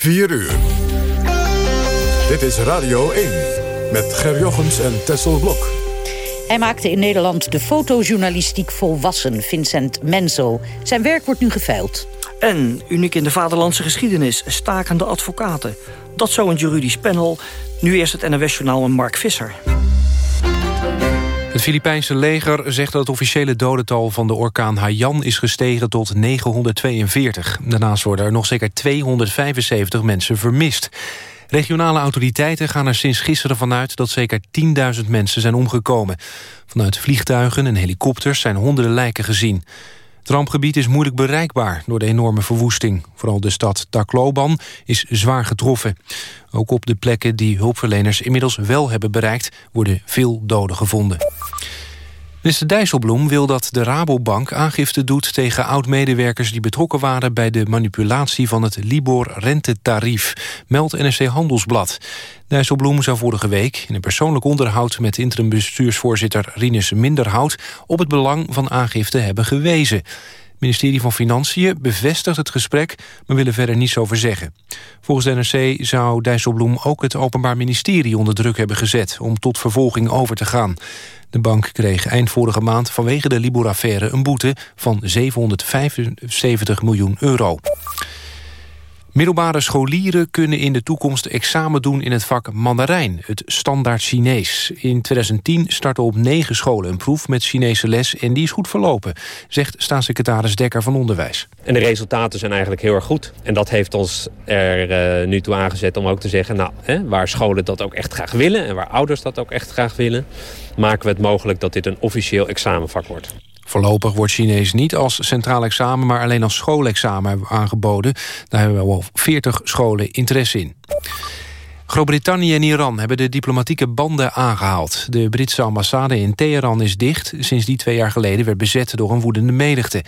4 uur. Dit is Radio 1 met Ger Jochems en Tessel Blok. Hij maakte in Nederland de fotojournalistiek volwassen, Vincent Menzo. Zijn werk wordt nu geveild. En, uniek in de vaderlandse geschiedenis, stakende advocaten. Dat zo een juridisch panel. Nu eerst het NOS-journaal en Mark Visser. Het Filipijnse leger zegt dat het officiële dodental van de orkaan Haiyan is gestegen tot 942. Daarnaast worden er nog zeker 275 mensen vermist. Regionale autoriteiten gaan er sinds gisteren vanuit dat zeker 10.000 mensen zijn omgekomen. Vanuit vliegtuigen en helikopters zijn honderden lijken gezien. Het rampgebied is moeilijk bereikbaar door de enorme verwoesting. Vooral de stad Tacloban is zwaar getroffen. Ook op de plekken die hulpverleners inmiddels wel hebben bereikt... worden veel doden gevonden. Minister Dijsselbloem wil dat de Rabobank aangifte doet tegen oud-medewerkers die betrokken waren bij de manipulatie van het Libor-rentetarief, meldt NRC Handelsblad. Dijsselbloem zou vorige week in een persoonlijk onderhoud met interim bestuursvoorzitter Rinus Minderhout op het belang van aangifte hebben gewezen. Ministerie van Financiën bevestigt het gesprek, maar wil er verder niets over zeggen. Volgens de NRC zou Dijsselbloem ook het Openbaar Ministerie onder druk hebben gezet om tot vervolging over te gaan. De bank kreeg eind vorige maand vanwege de Libor-affaire een boete van 775 miljoen euro. Middelbare scholieren kunnen in de toekomst examen doen in het vak Mandarijn, het standaard Chinees. In 2010 startte op negen scholen een proef met Chinese les en die is goed verlopen, zegt staatssecretaris Dekker van Onderwijs. En de resultaten zijn eigenlijk heel erg goed. En dat heeft ons er uh, nu toe aangezet om ook te zeggen, nou, hè, waar scholen dat ook echt graag willen en waar ouders dat ook echt graag willen, maken we het mogelijk dat dit een officieel examenvak wordt. Voorlopig wordt Chinees niet als centraal examen... maar alleen als schoolexamen aangeboden. Daar hebben we al 40 scholen interesse in. Groot-Brittannië en Iran hebben de diplomatieke banden aangehaald. De Britse ambassade in Teheran is dicht... sinds die twee jaar geleden werd bezet door een woedende menigte.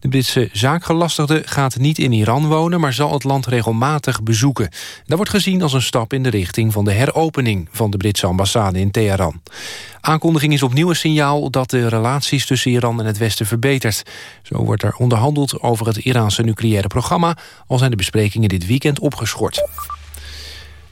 De Britse zaakgelastigde gaat niet in Iran wonen... maar zal het land regelmatig bezoeken. Dat wordt gezien als een stap in de richting van de heropening... van de Britse ambassade in Teheran. Aankondiging is opnieuw een signaal dat de relaties tussen Iran en het Westen verbetert. Zo wordt er onderhandeld over het Iraanse nucleaire programma... al zijn de besprekingen dit weekend opgeschort.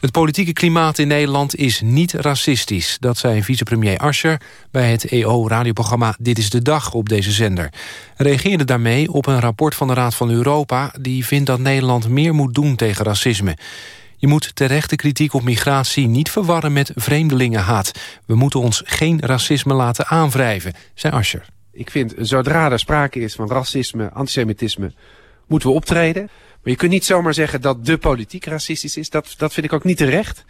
Het politieke klimaat in Nederland is niet racistisch. Dat zei vicepremier Ascher bij het EO-radioprogramma Dit is de Dag op deze zender. Reageerde daarmee op een rapport van de Raad van Europa... die vindt dat Nederland meer moet doen tegen racisme. Je moet terechte kritiek op migratie niet verwarren met vreemdelingenhaat. We moeten ons geen racisme laten aanwrijven, zei Ascher. Ik vind, zodra er sprake is van racisme, antisemitisme... moeten we optreden... Maar je kunt niet zomaar zeggen dat de politiek racistisch is. Dat, dat vind ik ook niet terecht.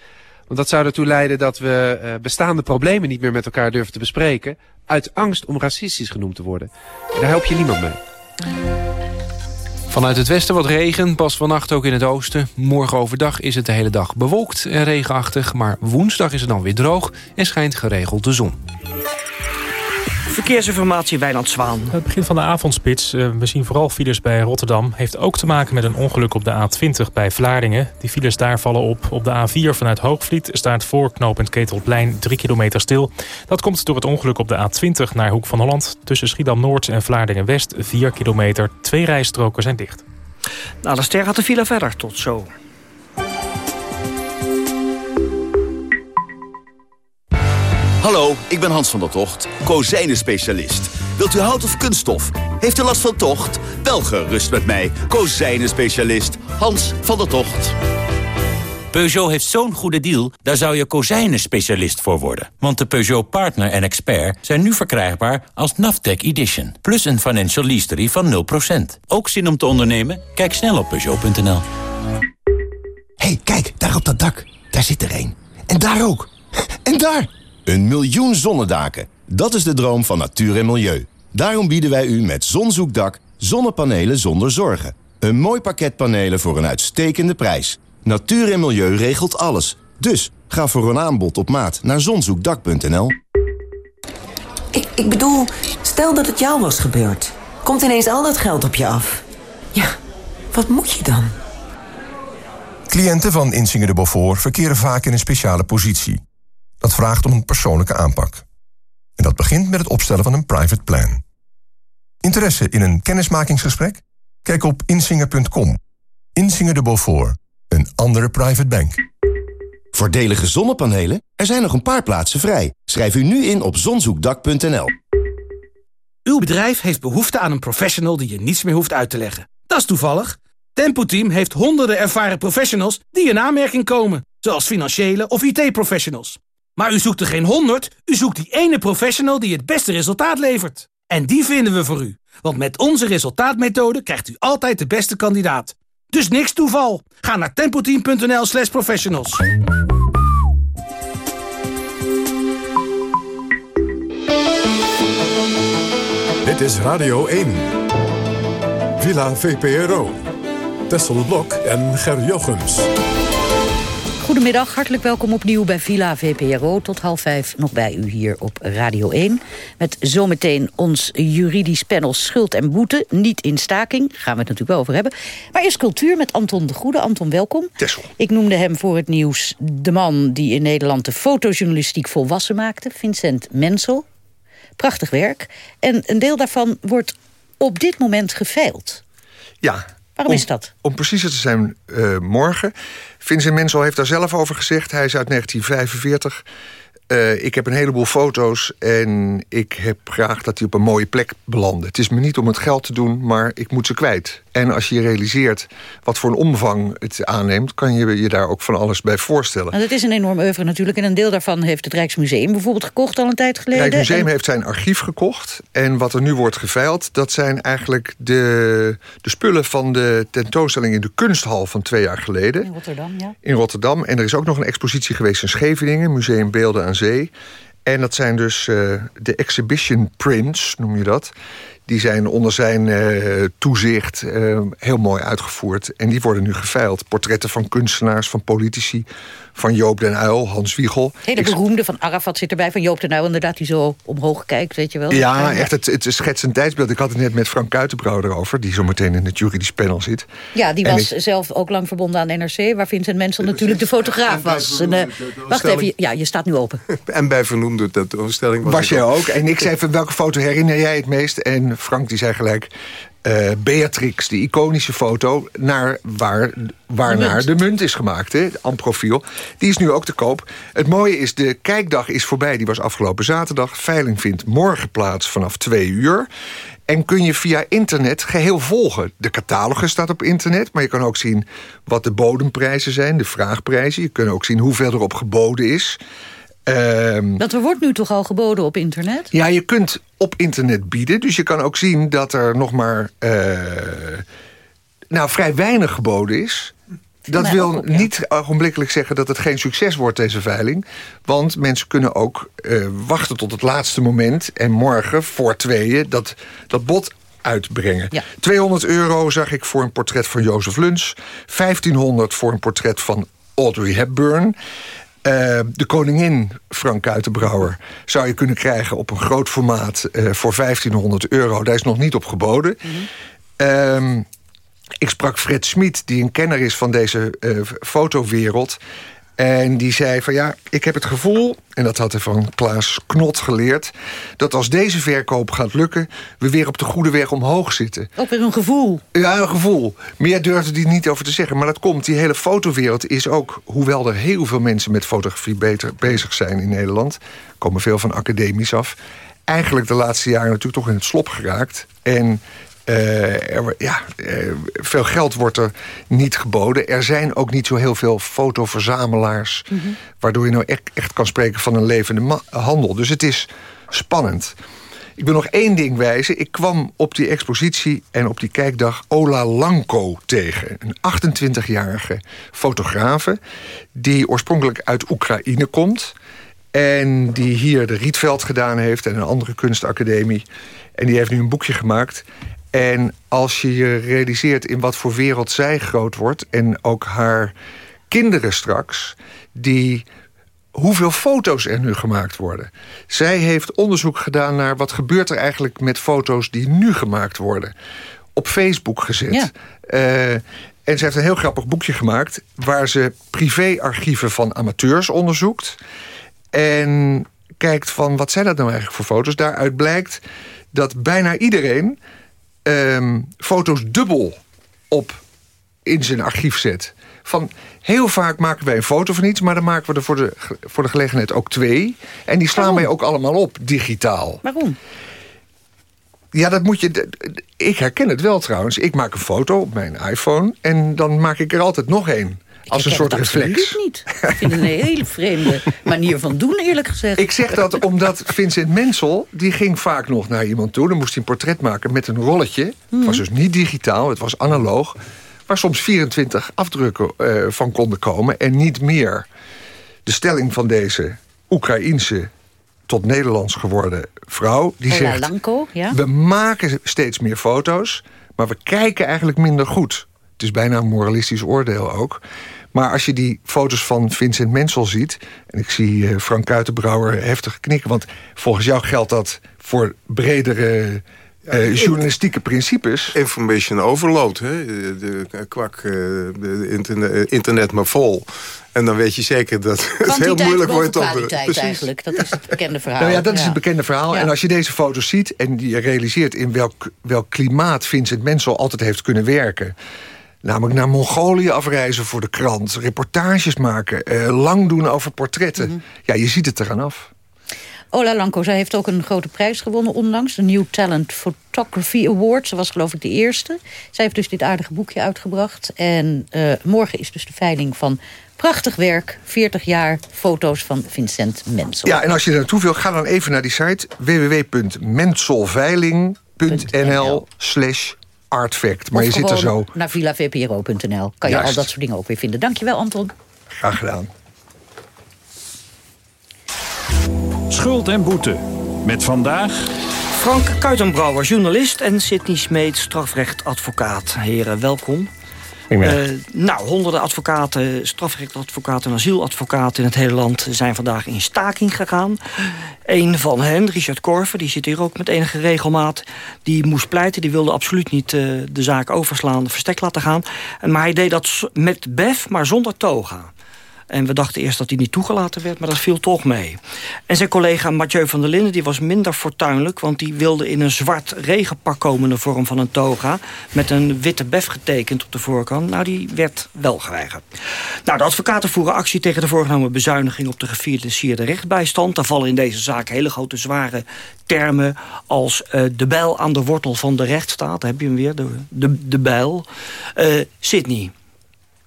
Want dat zou ertoe leiden dat we uh, bestaande problemen niet meer met elkaar durven te bespreken. Uit angst om racistisch genoemd te worden. En daar help je niemand mee. Vanuit het westen wat regen, pas vannacht ook in het oosten. Morgen overdag is het de hele dag bewolkt en regenachtig... maar woensdag is het dan weer droog en schijnt geregeld de zon. Verkeersinformatie Wijnand Zwaan. Het begin van de avondspits, eh, we zien vooral files bij Rotterdam... heeft ook te maken met een ongeluk op de A20 bij Vlaardingen. Die files daar vallen op. Op de A4 vanuit Hoogvliet staat voor knooppunt Ketelplein 3 kilometer stil. Dat komt door het ongeluk op de A20 naar Hoek van Holland. Tussen Schiedam-Noord en Vlaardingen-West 4 kilometer. Twee rijstroken zijn dicht. Nou, de ster gaat de file verder. Tot zo. Hallo, ik ben Hans van der Tocht, kozijnen-specialist. Wilt u hout of kunststof? Heeft u last van tocht? Wel gerust met mij, kozijnen-specialist Hans van der Tocht. Peugeot heeft zo'n goede deal, daar zou je kozijnen-specialist voor worden. Want de Peugeot Partner en Expert zijn nu verkrijgbaar als Naftec Edition. Plus een financial lease van 0%. Ook zin om te ondernemen? Kijk snel op Peugeot.nl. hey, kijk, daar op dat dak. Daar zit er één. En daar ook. En daar! Een miljoen zonnedaken. Dat is de droom van natuur en milieu. Daarom bieden wij u met Zonzoekdak zonnepanelen zonder zorgen. Een mooi pakket panelen voor een uitstekende prijs. Natuur en milieu regelt alles. Dus ga voor een aanbod op maat naar zonzoekdak.nl. Ik, ik bedoel, stel dat het jou was gebeurd. Komt ineens al dat geld op je af. Ja, wat moet je dan? Cliënten van Insinger de Beaufort verkeren vaak in een speciale positie. Dat vraagt om een persoonlijke aanpak. En dat begint met het opstellen van een private plan. Interesse in een kennismakingsgesprek? Kijk op insinger.com. Insinger de Beaufort. Een andere private bank. Voordelige zonnepanelen? Er zijn nog een paar plaatsen vrij. Schrijf u nu in op zonzoekdak.nl. Uw bedrijf heeft behoefte aan een professional die je niets meer hoeft uit te leggen. Dat is toevallig. Tempo Team heeft honderden ervaren professionals die in aanmerking komen. Zoals financiële of IT-professionals. Maar u zoekt er geen honderd, u zoekt die ene professional die het beste resultaat levert. En die vinden we voor u. Want met onze resultaatmethode krijgt u altijd de beste kandidaat. Dus niks toeval. Ga naar tempoteam.nl slash professionals. Dit is Radio 1. Villa VPRO. Tessel Blok en Ger Jochems. Goedemiddag, hartelijk welkom opnieuw bij Villa VPRO. Tot half vijf nog bij u hier op Radio 1. Met zometeen ons juridisch panel Schuld en Boete. Niet in staking, gaan we het natuurlijk wel over hebben. Maar eerst cultuur met Anton de Goede. Anton, welkom. Tessel. Ik noemde hem voor het nieuws de man die in Nederland de fotojournalistiek volwassen maakte. Vincent Mensel. Prachtig werk. En een deel daarvan wordt op dit moment geveild. Ja. Waarom is dat? Om precies te zijn, uh, morgen. Vincent Mensel heeft daar zelf over gezegd. Hij is uit 1945. Uh, ik heb een heleboel foto's en ik heb graag dat die op een mooie plek belanden. Het is me niet om het geld te doen, maar ik moet ze kwijt. En als je je realiseert wat voor een omvang het aanneemt... kan je je daar ook van alles bij voorstellen. Nou, dat is een enorm oeuvre natuurlijk. En een deel daarvan heeft het Rijksmuseum bijvoorbeeld gekocht al een tijd geleden. Het Rijksmuseum heeft zijn archief gekocht. En wat er nu wordt geveild, dat zijn eigenlijk de, de spullen... van de tentoonstelling in de kunsthal van twee jaar geleden. In Rotterdam, ja. In Rotterdam. En er is ook nog een expositie geweest in Scheveningen. Museum Beelden aan Zee. En dat zijn dus uh, de exhibition prints, noem je dat. Die zijn onder zijn uh, toezicht uh, heel mooi uitgevoerd. En die worden nu geveild. Portretten van kunstenaars, van politici, van Joop den Uyl, Hans Wiegel. Hele beroemde van Arafat zit erbij, van Joop den Uyl inderdaad, die zo omhoog kijkt, weet je wel. Ja, echt het, het schetsend tijdsbeeld. Ik had het net met Frank Kuitenbrouw erover, die zo meteen in het juridisch panel zit. Ja, die was zelf ook lang verbonden aan NRC, waar Vincent Mensel natuurlijk de fotograaf was. En, uh, wacht even, ja, je staat nu open. En bij vernoemde tentoonstelling was, was jij ook. En ik zei, van welke foto herinner jij het meest? En Frank die zei gelijk... Uh, Beatrix, die iconische foto, naar waar, waarnaar de, de munt is gemaakt. Hè, profiel. Die is nu ook te koop. Het mooie is, de kijkdag is voorbij. Die was afgelopen zaterdag. Veiling vindt morgen plaats vanaf twee uur. En kun je via internet geheel volgen. De catalogus staat op internet, maar je kan ook zien... wat de bodemprijzen zijn, de vraagprijzen. Je kunt ook zien hoeveel erop geboden is... Um, dat er wordt nu toch al geboden op internet? Ja, je kunt op internet bieden. Dus je kan ook zien dat er nog maar uh, nou, vrij weinig geboden is. Dat wil op, ja. niet ogenblikkelijk zeggen dat het geen succes wordt, deze veiling. Want mensen kunnen ook uh, wachten tot het laatste moment... en morgen voor tweeën dat, dat bod uitbrengen. Ja. 200 euro zag ik voor een portret van Jozef Luns. 1500 voor een portret van Audrey Hepburn. Uh, de koningin Frank Kuitenbrouwer zou je kunnen krijgen op een groot formaat uh, voor 1500 euro. Daar is nog niet op geboden. Mm -hmm. uh, ik sprak Fred Smit, die een kenner is van deze uh, fotowereld. En die zei van ja, ik heb het gevoel... en dat had hij van Klaas Knot geleerd... dat als deze verkoop gaat lukken... we weer op de goede weg omhoog zitten. Ook weer een gevoel. Ja, een gevoel. Meer durfde hij niet over te zeggen. Maar dat komt, die hele fotowereld is ook... hoewel er heel veel mensen met fotografie beter bezig zijn in Nederland... komen veel van academisch af... eigenlijk de laatste jaren natuurlijk toch in het slop geraakt. En uh, er, ja, uh, veel geld wordt er niet geboden. Er zijn ook niet zo heel veel fotoverzamelaars... Mm -hmm. waardoor je nou echt, echt, kan spreken van een levende handel. Dus het is spannend. Ik wil nog één ding wijzen. Ik kwam op die expositie en op die kijkdag Ola Lanko tegen. Een 28-jarige fotografe die oorspronkelijk uit Oekraïne komt... en die hier de Rietveld gedaan heeft en een andere kunstacademie... En die heeft nu een boekje gemaakt. En als je je realiseert in wat voor wereld zij groot wordt... en ook haar kinderen straks... die hoeveel foto's er nu gemaakt worden. Zij heeft onderzoek gedaan naar wat gebeurt er eigenlijk met foto's die nu gemaakt worden. Op Facebook gezet. Ja. Uh, en ze heeft een heel grappig boekje gemaakt... waar ze privéarchieven van amateurs onderzoekt. En kijkt van wat zijn dat nou eigenlijk voor foto's. Daaruit blijkt dat bijna iedereen um, foto's dubbel op in zijn archief zet. Van, heel vaak maken wij een foto van iets... maar dan maken we er voor de, voor de gelegenheid ook twee. En die slaan wij ook allemaal op, digitaal. Waarom? Ja, dat moet je... Ik herken het wel trouwens. Ik maak een foto op mijn iPhone... en dan maak ik er altijd nog één. Als een soort reflex. niet. Ik vind het een hele vreemde manier van doen, eerlijk gezegd. Ik zeg dat omdat Vincent Mensel... die ging vaak nog naar iemand toe. Dan moest hij een portret maken met een rolletje. Het was dus niet digitaal, het was analoog. Waar soms 24 afdrukken uh, van konden komen en niet meer. De stelling van deze Oekraïense tot Nederlands geworden vrouw... die Ola zegt, Lanko, ja? we maken steeds meer foto's... maar we kijken eigenlijk minder goed. Het is bijna een moralistisch oordeel ook. Maar als je die foto's van Vincent Mensel ziet... en ik zie uh, Frank Kuitenbrouwer heftig knikken... want volgens jou geldt dat voor bredere... Uh, journalistieke principes. Information overload, hè? De, de kwak, de internet, internet maar vol. En dan weet je zeker dat het heel moeilijk wordt om... Precies. eigenlijk, dat is het bekende verhaal. Nou ja, dat is het bekende verhaal. Ja. En als je deze foto's ziet en je realiseert... in welk, welk klimaat Vincent Mensel altijd heeft kunnen werken... Namelijk naar Mongolië afreizen voor de krant. Reportages maken. Eh, lang doen over portretten. Mm -hmm. Ja, je ziet het eraan af. Ola Lanko, zij heeft ook een grote prijs gewonnen onlangs. De New Talent Photography Award. Ze was geloof ik de eerste. Zij heeft dus dit aardige boekje uitgebracht. En uh, morgen is dus de veiling van prachtig werk. 40 jaar foto's van Vincent Mensel. Ja, en als je er naartoe wil, ga dan even naar die site. www.menselveiling.nl slash artfact. Maar of je zit er zo. naar villavpro.nl. Kan je al dat soort dingen ook weer vinden. Dankjewel, Anton. Graag gedaan. Schuld en boete. Met vandaag... Frank Kuitenbrouwer, journalist... en Sidney Smeet, strafrechtadvocaat. Heren, welkom. Uh, nou, honderden advocaten, strafrechtadvocaten en asieladvocaten in het hele land zijn vandaag in staking gegaan. Een van hen, Richard Korver, die zit hier ook met enige regelmaat, die moest pleiten. Die wilde absoluut niet uh, de zaak overslaan, verstek laten gaan. Maar hij deed dat met bef, maar zonder toga. En we dachten eerst dat hij niet toegelaten werd, maar dat viel toch mee. En zijn collega Mathieu van der Linden die was minder fortuinlijk... want die wilde in een zwart regenpak komen in de vorm van een toga... met een witte bef getekend op de voorkant. Nou, die werd wel geweigerd. Nou, de advocaten voeren actie tegen de voorgenomen bezuiniging... op de gefinancierde rechtbijstand. Daar vallen in deze zaak hele grote, zware termen... als uh, de bijl aan de wortel van de rechtsstaat. Heb je hem weer, de, de, de bijl. Uh, Sydney,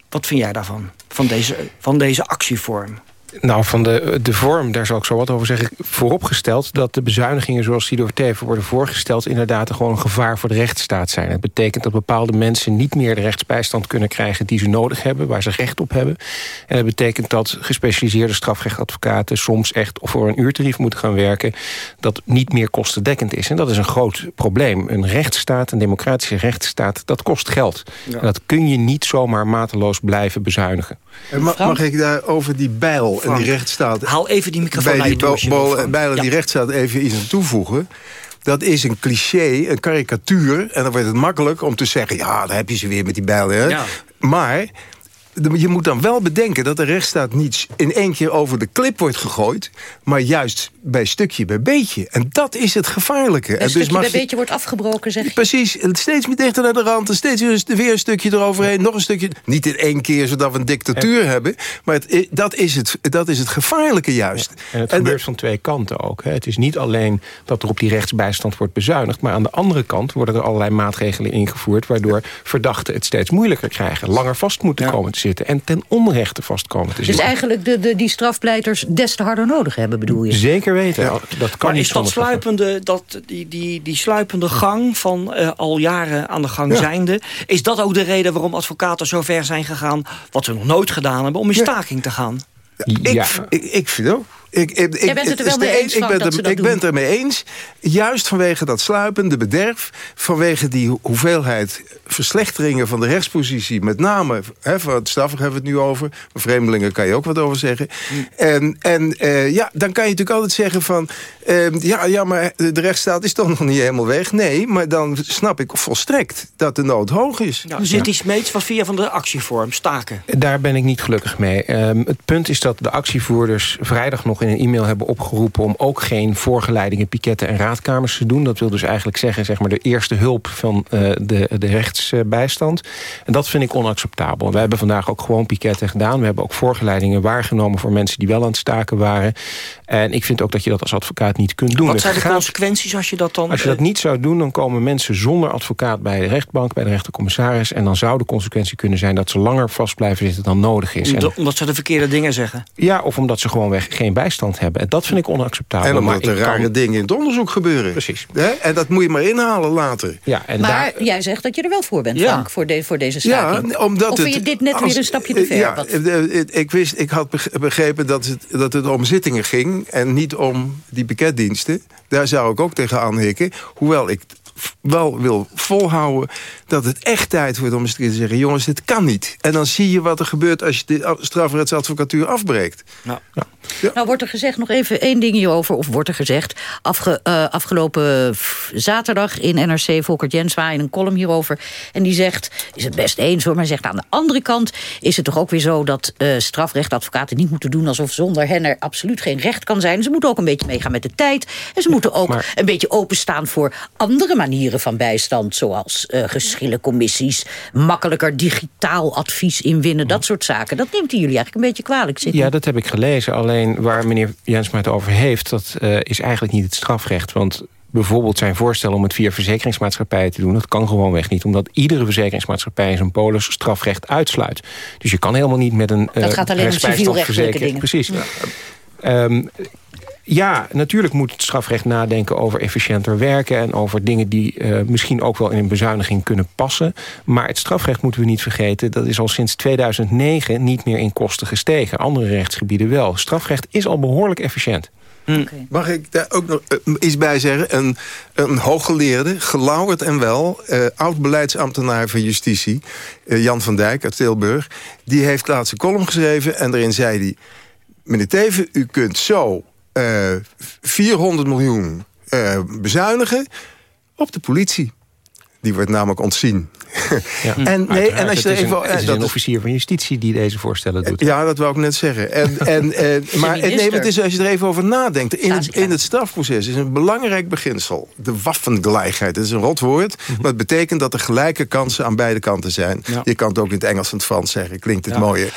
wat vind jij daarvan? Van deze, van deze actievorm? Nou, van de, de vorm, daar zal ik zo wat over zeggen. Vooropgesteld dat de bezuinigingen zoals die door Teven worden voorgesteld... inderdaad gewoon een gevaar voor de rechtsstaat zijn. Het betekent dat bepaalde mensen niet meer de rechtsbijstand kunnen krijgen... die ze nodig hebben, waar ze recht op hebben. En het betekent dat gespecialiseerde strafrechtadvocaten... soms echt voor een uurtarief moeten gaan werken... dat niet meer kostendekkend is. En dat is een groot probleem. Een rechtsstaat, een democratische rechtsstaat, dat kost geld. Ja. En dat kun je niet zomaar mateloos blijven bezuinigen. En mag, mag ik daar over die bijl en die rechtsstaat... Haal even die microfoon bij die bijl en ja. die rechtsstaat even iets aan toevoegen. Dat is een cliché, een karikatuur. En dan wordt het makkelijk om te zeggen... ja, daar heb je ze weer met die bijl. Hè? Ja. Maar je moet dan wel bedenken dat de rechtsstaat niet in één keer over de klip wordt gegooid... maar juist bij stukje bij beetje. En dat is het gevaarlijke. Een en stukje dus bij je... beetje wordt afgebroken, zeg je? Precies, steeds meer dichter naar de rand... en steeds weer een stukje eroverheen, nog een stukje... niet in één keer zodat we een dictatuur hebben... maar het, dat, is het, dat is het gevaarlijke juist. Ja. En het en gebeurt de... van twee kanten ook. Hè. Het is niet alleen dat er op die rechtsbijstand wordt bezuinigd... maar aan de andere kant worden er allerlei maatregelen ingevoerd... waardoor verdachten het steeds moeilijker krijgen. Langer vast moeten komen te zitten en ten onrechte vastkomen te zitten. Dus eigenlijk de, de, die strafpleiters des te harder nodig hebben, bedoel je? Zeker weten. Ja. Dat kan maar niet is dat sluipende, dat, die, die, die sluipende gang van uh, al jaren aan de gang ja. zijnde... is dat ook de reden waarom advocaten zo ver zijn gegaan... wat ze nog nooit gedaan hebben, om in staking te gaan? Ja. Ik, ik, ik vind ook. Ik, ik, Jij bent het er wel mee eens, Ik ben, dat er, ik doen. ben het ermee eens. Juist vanwege dat sluipende bederf. Vanwege die hoeveelheid verslechteringen van de rechtspositie. Met name, hè, van het strafrecht hebben we het nu over. Maar vreemdelingen kan je ook wat over zeggen. En, en uh, ja, dan kan je natuurlijk altijd zeggen van... Uh, ja, ja, maar de rechtsstaat is toch nog niet helemaal weg. Nee, maar dan snap ik volstrekt dat de nood hoog is. Nou, zit die smeets wat via van de actievorm, staken? Daar ben ik niet gelukkig mee. Um, het punt is dat de actievoerders vrijdag nog in een e-mail hebben opgeroepen... om ook geen voorgeleidingen, piketten en raadkamers te doen. Dat wil dus eigenlijk zeggen zeg maar, de eerste hulp van uh, de, de rechtsbijstand. En dat vind ik onacceptabel. We hebben vandaag ook gewoon piketten gedaan. We hebben ook voorgeleidingen waargenomen voor mensen die wel aan het staken waren. En ik vind ook dat je dat als advocaat niet kunt doen. Wat zijn de consequenties als je dat dan... Als je dat niet zou doen, dan komen mensen zonder advocaat bij de rechtbank... bij de rechtercommissaris. En dan zou de consequentie kunnen zijn dat ze langer vast blijven zitten dan nodig is. En, omdat ze de verkeerde dingen zeggen? Ja, of omdat ze gewoonweg geen bijstand hebben. En dat vind ik onacceptabel. En omdat er rare dingen in het onderzoek gebeuren. Precies. En dat moet je maar inhalen later. Ja, en maar jij zegt dat je er wel voor bent, Frank, voor, de, voor deze staking. Ja, omdat of vind je dit net weer een stapje te ver? Ja, ik, wist, ik had begrepen dat het, dat het om zittingen ging... en niet om die pakketdiensten. Daar zou ik ook tegen aanhikken. Hoewel ik wel wil volhouden dat het echt tijd wordt om eens te zeggen... jongens, dit kan niet. En dan zie je wat er gebeurt als je de strafrechtsadvocatuur afbreekt. Nou. Ja. Nou wordt er gezegd, nog even één ding hierover... of wordt er gezegd, afge, uh, afgelopen zaterdag in NRC... Volker Jenswa in een column hierover. En die zegt, is het best eens hoor... maar zegt aan de andere kant is het toch ook weer zo... dat uh, strafrechtadvocaten niet moeten doen... alsof zonder hen er absoluut geen recht kan zijn. Ze moeten ook een beetje meegaan met de tijd. En ze moeten ook maar... een beetje openstaan voor andere manieren van bijstand... zoals uh, geschillencommissies, makkelijker digitaal advies inwinnen... dat soort zaken. Dat neemt jullie eigenlijk een beetje kwalijk. Zitten. Ja, dat heb ik gelezen. Alleen waar meneer Jensma het over heeft... dat uh, is eigenlijk niet het strafrecht. Want bijvoorbeeld zijn voorstel om het via verzekeringsmaatschappijen te doen... dat kan gewoonweg niet, omdat iedere verzekeringsmaatschappij... zijn polis strafrecht uitsluit. Dus je kan helemaal niet met een... Dat uh, gaat alleen om civielrechtelijke dingen. Precies. Ja. Um, ja, natuurlijk moet het strafrecht nadenken over efficiënter werken... en over dingen die uh, misschien ook wel in een bezuiniging kunnen passen. Maar het strafrecht moeten we niet vergeten... dat is al sinds 2009 niet meer in kosten gestegen. Andere rechtsgebieden wel. Strafrecht is al behoorlijk efficiënt. Okay. Mag ik daar ook nog uh, iets bij zeggen? Een, een hooggeleerde, gelauwerd en wel... Uh, oud-beleidsambtenaar van justitie, uh, Jan van Dijk uit Tilburg... die heeft laatst een column geschreven en daarin zei hij... meneer Teven, u kunt zo 400 miljoen uh, bezuinigen op de politie. Die wordt namelijk ontzien. Ja, en, nee, en als je er even, een, het is dat een officier van justitie die deze voorstellen doet. Ja, dat wou ik net zeggen. En, en, en, maar nee, het is, als je er even over nadenkt... in het, in het strafproces is een belangrijk beginsel. De waffengelijkheid. Dat is een rot woord. Maar het betekent dat er gelijke kansen aan beide kanten zijn. Ja. Je kan het ook in het Engels en het Frans zeggen. Klinkt het ja. mooier.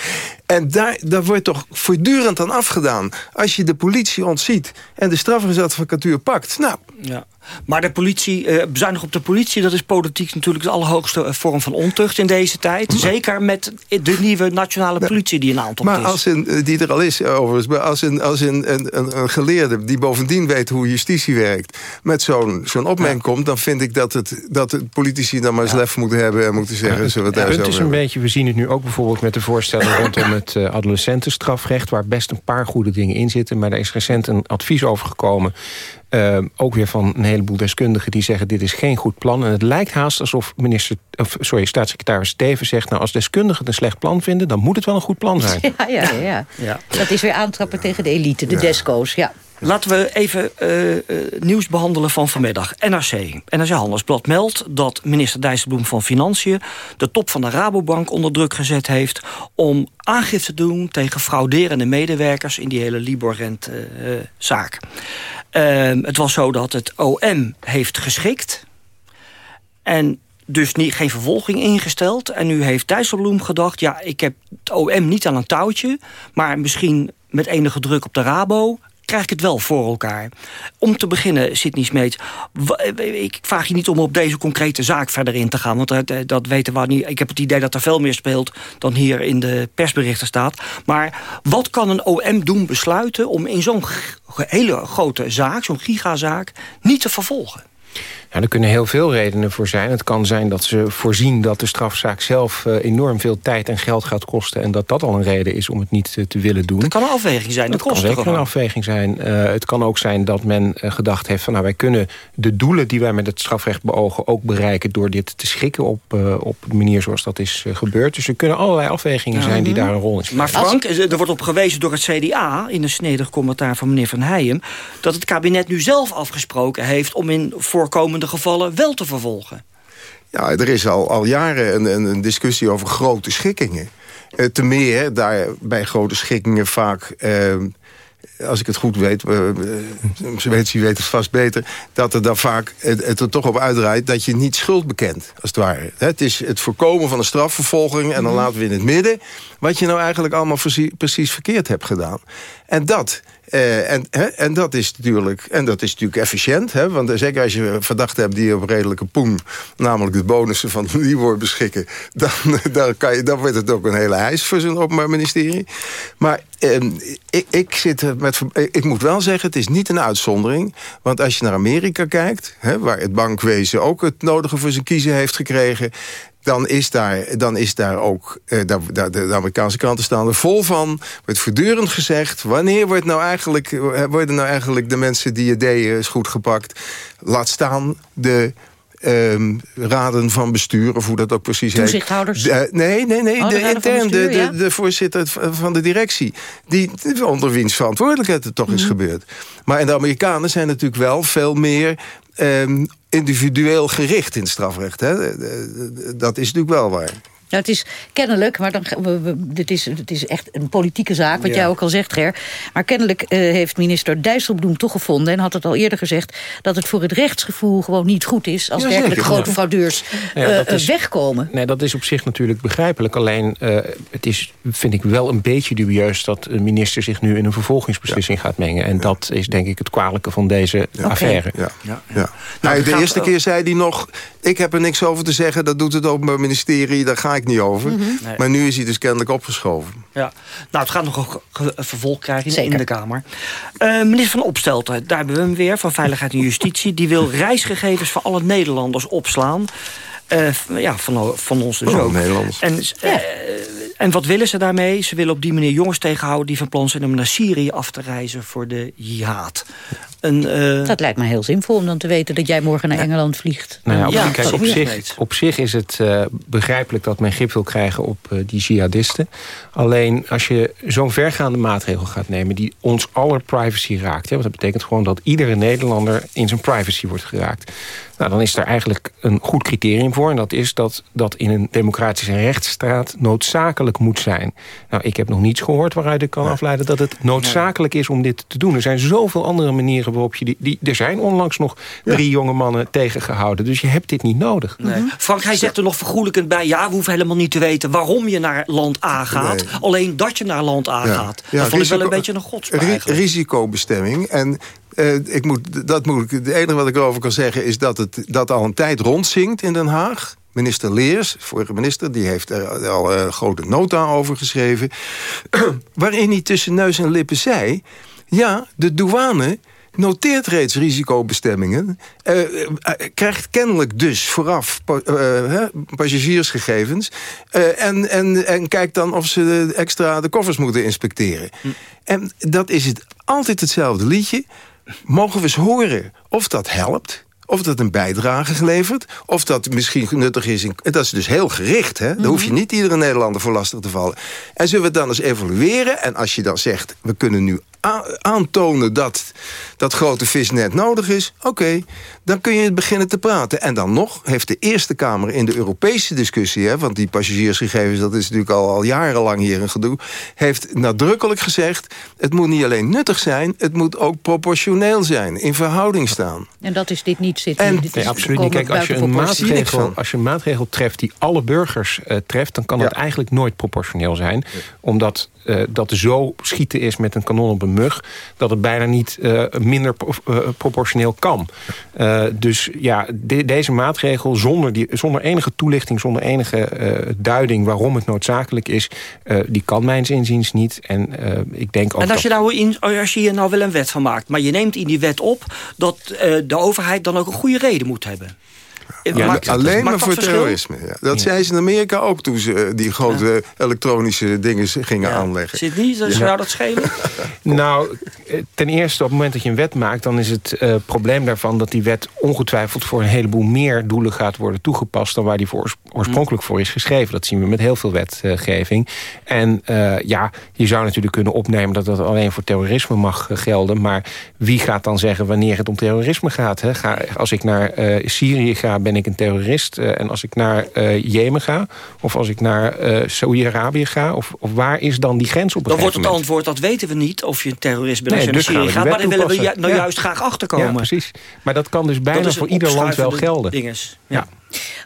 En daar, daar wordt toch voortdurend aan afgedaan. Als je de politie ontziet en de strafrechtsadvocatuur pakt... nou, ja. Maar de politie, uh, bezuinigen op de politie... dat is politiek natuurlijk de allerhoogste vorm van ontucht in deze tijd. Maar, Zeker met de nieuwe nationale politie die een aantal maar is. als een, die er al is overigens... maar als een, als een, een, een, een geleerde die bovendien weet hoe justitie werkt... met zo'n zo'n opmerking ja. komt... dan vind ik dat, het, dat de politici dan maar eens ja. lef moeten hebben... en moeten zeggen, ja, het daar Het is een beetje, we zien het nu ook bijvoorbeeld met de voorstellen... rondom het uh, adolescentenstrafrecht... waar best een paar goede dingen in zitten. Maar er is recent een advies over gekomen... Uh, ook weer van een heleboel deskundigen die zeggen... dit is geen goed plan. En het lijkt haast alsof minister, of, sorry, staatssecretaris Steven zegt... nou, als deskundigen het een slecht plan vinden... dan moet het wel een goed plan zijn. Ja, ja, ja. ja. Dat is weer aantrappen tegen de elite, de ja. desco's, ja. Laten we even uh, uh, nieuws behandelen van vanmiddag. NRC. NRC Handelsblad meldt dat minister Dijsselbloem van Financiën... de top van de Rabobank onder druk gezet heeft... om aangifte te doen tegen frauderende medewerkers... in die hele Libor-rent-zaak. Uh, het was zo dat het OM heeft geschikt... en dus niet, geen vervolging ingesteld. En nu heeft Dijsselbloem gedacht... ja, ik heb het OM niet aan een touwtje... maar misschien met enige druk op de Rabo krijg ik het wel voor elkaar. Om te beginnen, Sidney Smeet, ik vraag je niet om op deze concrete zaak verder in te gaan, want dat, dat weten we niet. Ik heb het idee dat er veel meer speelt dan hier in de persberichten staat. Maar wat kan een OM doen besluiten om in zo'n hele grote zaak, zo'n gigazaak, niet te vervolgen? Ja, er kunnen heel veel redenen voor zijn. Het kan zijn dat ze voorzien dat de strafzaak zelf uh, enorm veel tijd en geld gaat kosten... en dat dat al een reden is om het niet uh, te willen doen. Dat kan een afweging zijn. Dat, dat kan zeker een afweging zijn. Uh, het kan ook zijn dat men gedacht heeft van... nou, wij kunnen de doelen die wij met het strafrecht beogen... ook bereiken door dit te schikken op, op de manier zoals dat is gebeurd. Dus er kunnen allerlei afwegingen zijn die daar een rol in spelen. Maar Frank, er wordt op gewezen door het CDA... in een snedig commentaar van meneer Van Heijem... dat het kabinet nu zelf afgesproken heeft... om in voorkomende gevallen wel te vervolgen. Ja, er is al, al jaren een, een, een discussie over grote schikkingen. Uh, te meer daar bij grote schikkingen vaak... Uh, als ik het goed weet, uh, weet, weet het vast beter... dat er dan vaak het, er toch op uitdraait dat je niet schuld bekent, als het ware. Het is het voorkomen van een strafvervolging en dan mhm. laten we in het midden... wat je nou eigenlijk allemaal precies verkeerd hebt gedaan. En dat uh, en, hè, en, dat is natuurlijk, en dat is natuurlijk efficiënt. Hè, want zeker als je verdachten hebt die op redelijke poen... namelijk de bonussen van de worden beschikken... Dan, dan, kan je, dan wordt het ook een hele hijs voor zo'n openbaar ministerie. Maar eh, ik, ik, zit met, ik moet wel zeggen, het is niet een uitzondering. Want als je naar Amerika kijkt... Hè, waar het bankwezen ook het nodige voor zijn kiezen heeft gekregen dan is daar, dan is daar ook, eh, daar, de, Amerikaanse kranten staan er vol van. Wordt voortdurend gezegd, wanneer wordt nou eigenlijk, eh, worden nou eigenlijk de mensen die het deden is goed gepakt? Laat staan de Um, raden van bestuur, of hoe dat ook precies Toezichthouders? heet. Uh, nee, nee, nee, oh, de, intern, de, de, de, voorzitter van de directie. Die, onder wiens verantwoordelijkheid het toch is mhm. gebeurd. Maar en de Amerikanen zijn natuurlijk wel veel meer um, individueel gericht in strafrecht. Hè? Dat is natuurlijk wel waar. Nou, het is kennelijk, maar dan, we, dit, is, het is echt een politieke zaak, wat jij ook al zegt, Ger. Maar kennelijk uh, heeft minister Dijsselbloem toch gevonden... en had het al eerder gezegd, dat het voor het rechtsgevoel gewoon niet goed is... als ja, dergelijke grote fraudeurs uh, wegkomen. Nee, dat is op zich natuurlijk begrijpelijk. Alleen, uh, het is, vind ik wel een beetje dubieus... dat een minister zich nu in een vervolgingsbeslissing gaat mengen. En dat is denk ik het kwalijke van deze affaire. Ja. Ja. Ja. Nou, de eerste keer zei hij nog... ik heb er niks over te zeggen, dat doet het Openbaar Ministerie... daar ga ik niet over. Mhm. Maar nu is hij dus kennelijk opgeschoven. Ja. Nou, het gaat nog een vervolg krijgen in de Kamer. Uh, minister van Opstelten, daar hebben we hem weer... van Veiligheid en Justitie. Die wil reisgegevens voor alle Nederlanders opslaan. Uh, ja, van, van ons dus oh, ook. Nederlanders. En, uh, en wat willen ze daarmee? Ze willen op die manier jongens tegenhouden... die van plan zijn om naar Syrië af te reizen voor de jihad. Uh... Dat lijkt me heel zinvol om dan te weten dat jij morgen naar Engeland vliegt. Nou ja, op, ja, kijk, op, zich, op zich is het uh, begrijpelijk dat men grip wil krijgen op uh, die jihadisten. Alleen als je zo'n vergaande maatregel gaat nemen... die ons aller privacy raakt. Hè, want dat betekent gewoon dat iedere Nederlander in zijn privacy wordt geraakt. Nou, dan is er eigenlijk een goed criterium voor. En dat is dat dat in een democratische rechtsstaat noodzakelijk moet zijn. Nou, ik heb nog niets gehoord waaruit ik kan afleiden... dat het noodzakelijk is om dit te doen. Er zijn zoveel andere manieren waarop je die... die er zijn onlangs nog drie jonge mannen tegengehouden. Dus je hebt dit niet nodig. Nee. Mhm. Frank, hij zegt er nog vergoelijkend bij... ja, we hoeven helemaal niet te weten waarom je naar land A gaat. Alleen dat je naar land A gaat. Ja, dat vond ik wel een beetje een godspraak. Risicobestemming. En uh, ik moet, dat moet ik, het enige wat ik erover kan zeggen is dat het dat al een tijd rondzinkt in Den Haag. Minister Leers, vorige minister, die heeft er al een grote nota over geschreven. waarin hij tussen neus en lippen zei... ja, de douane noteert reeds risicobestemmingen. Uh, krijgt kennelijk dus vooraf passagiersgegevens. en, en, en kijkt dan of ze extra de koffers moeten inspecteren. Hm. En dat is het altijd hetzelfde liedje mogen we eens horen of dat helpt of dat een bijdrage geleverd, of dat misschien nuttig is. In, dat is dus heel gericht, hè? Daar hoef je mhm. niet iedere Nederlander voor lastig te vallen. En zullen we het dan eens evalueren? En als je dan zegt, we kunnen nu aantonen dat dat grote visnet nodig is... oké, dan kun je beginnen te praten. En dan nog heeft de Eerste Kamer in de Europese discussie... Hè, want die passagiersgegevens, dat is natuurlijk al, al jarenlang hier een gedoe... heeft nadrukkelijk gezegd, het moet niet alleen nuttig zijn... het moet ook proportioneel zijn, in verhouding staan. En dat is dit niet zitten. En, nee, absoluut niet. Kijk, als je, een maatregel, als je een maatregel treft die alle burgers uh, treft... dan kan het eigenlijk nooit proportioneel zijn. Omdat uh, dat zo schieten is met een kanon op een mug... dat het bijna niet uh, minder uh, proportioneel kan. Dus ja, de, deze maatregel zonder, die, zonder enige toelichting... zonder enige duiding waarom het noodzakelijk is... die kan mijns inziens niet. En ik denk ook en als, je nou in, als je hier nou wel een wet van maakt... maar je neemt in die wet op dat de overheid dan ook een goede reden moet hebben... Ja, alleen maar voor terrorisme. Ja. Dat zei ze in Amerika ook toen ze eh, die grote elektronische dingen gingen aanleggen. Zit niet? Dus zou dat schelen? nou, eh, ten eerste op het moment dat je een wet maakt... dan is het uh, probleem daarvan dat die wet ongetwijfeld... voor een heleboel meer doelen gaat worden toegepast... dan waar die voor oorspronkelijk voor is geschreven. Dat zien we met heel veel wetgeving. En uh, ja, je zou natuurlijk kunnen opnemen... dat dat alleen voor terrorisme mag gelden. Maar wie gaat dan zeggen wanneer het om terrorisme gaat? Hè? Ga, als ik naar Syrië ga ben ik een terrorist. en als ik naar Jemen ga, of als ik naar Saoedi-Arabië ga... Of, of waar is dan die grens op een Dan wordt het antwoord, dat weten we niet, of je een terrorist bent als je naar dus Syrië gaat. Maar daar willen we nou juist graag achterkomen. Ja, precies. Maar dat kan dus bijna voor ieder land wel gelden. Dinges. Ja.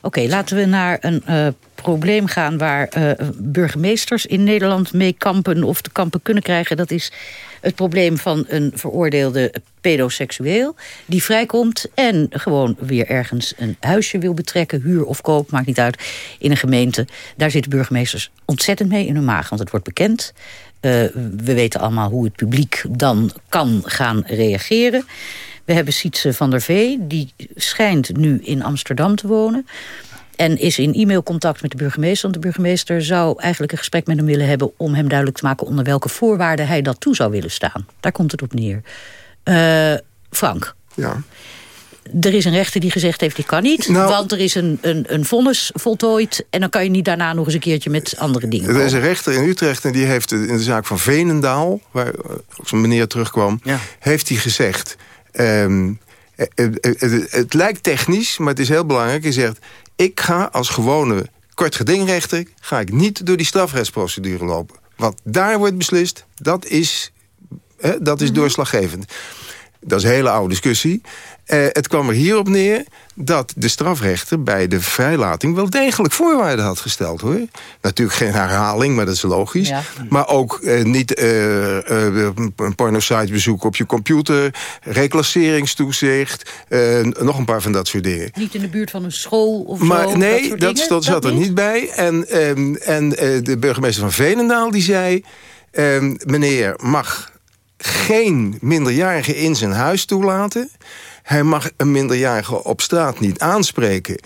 Oké, laten we naar een uh, probleem gaan... waar uh, burgemeesters in Nederland mee kampen of te kampen kunnen krijgen. Dat is het probleem van een veroordeelde pedoseksueel... die vrijkomt en gewoon weer ergens een huisje wil betrekken... huur of koop, maakt niet uit, in een gemeente. Daar zitten burgemeesters ontzettend mee in hun maag, want het wordt bekend... Uh, we weten allemaal hoe het publiek dan kan gaan reageren. We hebben Sietse van der Vee, die schijnt nu in Amsterdam te wonen. En is in e-mailcontact met de burgemeester. Want de burgemeester zou eigenlijk een gesprek met hem willen hebben... om hem duidelijk te maken onder welke voorwaarden hij dat toe zou willen staan. Daar komt het op neer. Uh, Frank. Ja. Er is een rechter die gezegd heeft, die kan niet. Nou, want er is een, een, een vonnis voltooid. En dan kan je niet daarna nog eens een keertje met andere dingen Er is een rechter in Utrecht en die heeft in de zaak van Venendaal... waar zo'n meneer terugkwam, heeft hij gezegd... Um, het, het, lijkt technisch, maar het is heel belangrijk. Je zegt, ik ga als gewone kort gedingrechter... ga ik niet door die strafrechtsprocedure lopen. Wat daar wordt beslist, dat is, dat is mhm. doorslaggevend. Dat is een hele oude discussie. Uh, het kwam er hierop neer dat de strafrechter bij de vrijlating... wel degelijk voorwaarden had gesteld. hoor. Natuurlijk geen herhaling, maar dat is logisch. Maar ook uh, niet uh, een pornosite bezoeken op je computer... reclasseringstoezicht, nog een paar van dat soort dingen. Niet in de buurt van een school of maar, zo? Nee, dat, dat, dat, zat er niet bij. En, ehm, en de burgemeester van Venendaal die zei... Ehm, meneer mag geen minderjarige in zijn huis toelaten. Hij mag een minderjarige op straat niet aanspreken.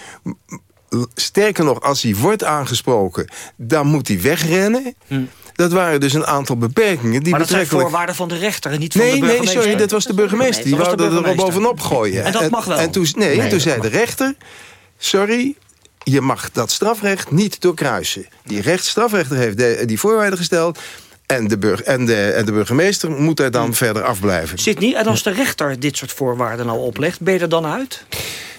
Sterker nog, als hij wordt aangesproken, dan moet hij wegrennen. Hm. Dat waren dus een aantal beperkingen. Die maar dat zijn voorwaarden van de rechter en niet van nee, de burgemeester? Nee, sorry, dat was de burgemeester. Die er er bovenop gooien. En dat mag wel? En toen, nee, toen zei de rechter... sorry, je mag dat strafrecht niet doorkruisen. Die recht, strafrechter heeft die voorwaarden gesteld... En de, burg, en, de, en de burgemeester moet er dan hmm. verder afblijven. Zit niet, en als de rechter dit soort voorwaarden nou oplegt... ben je er dan uit?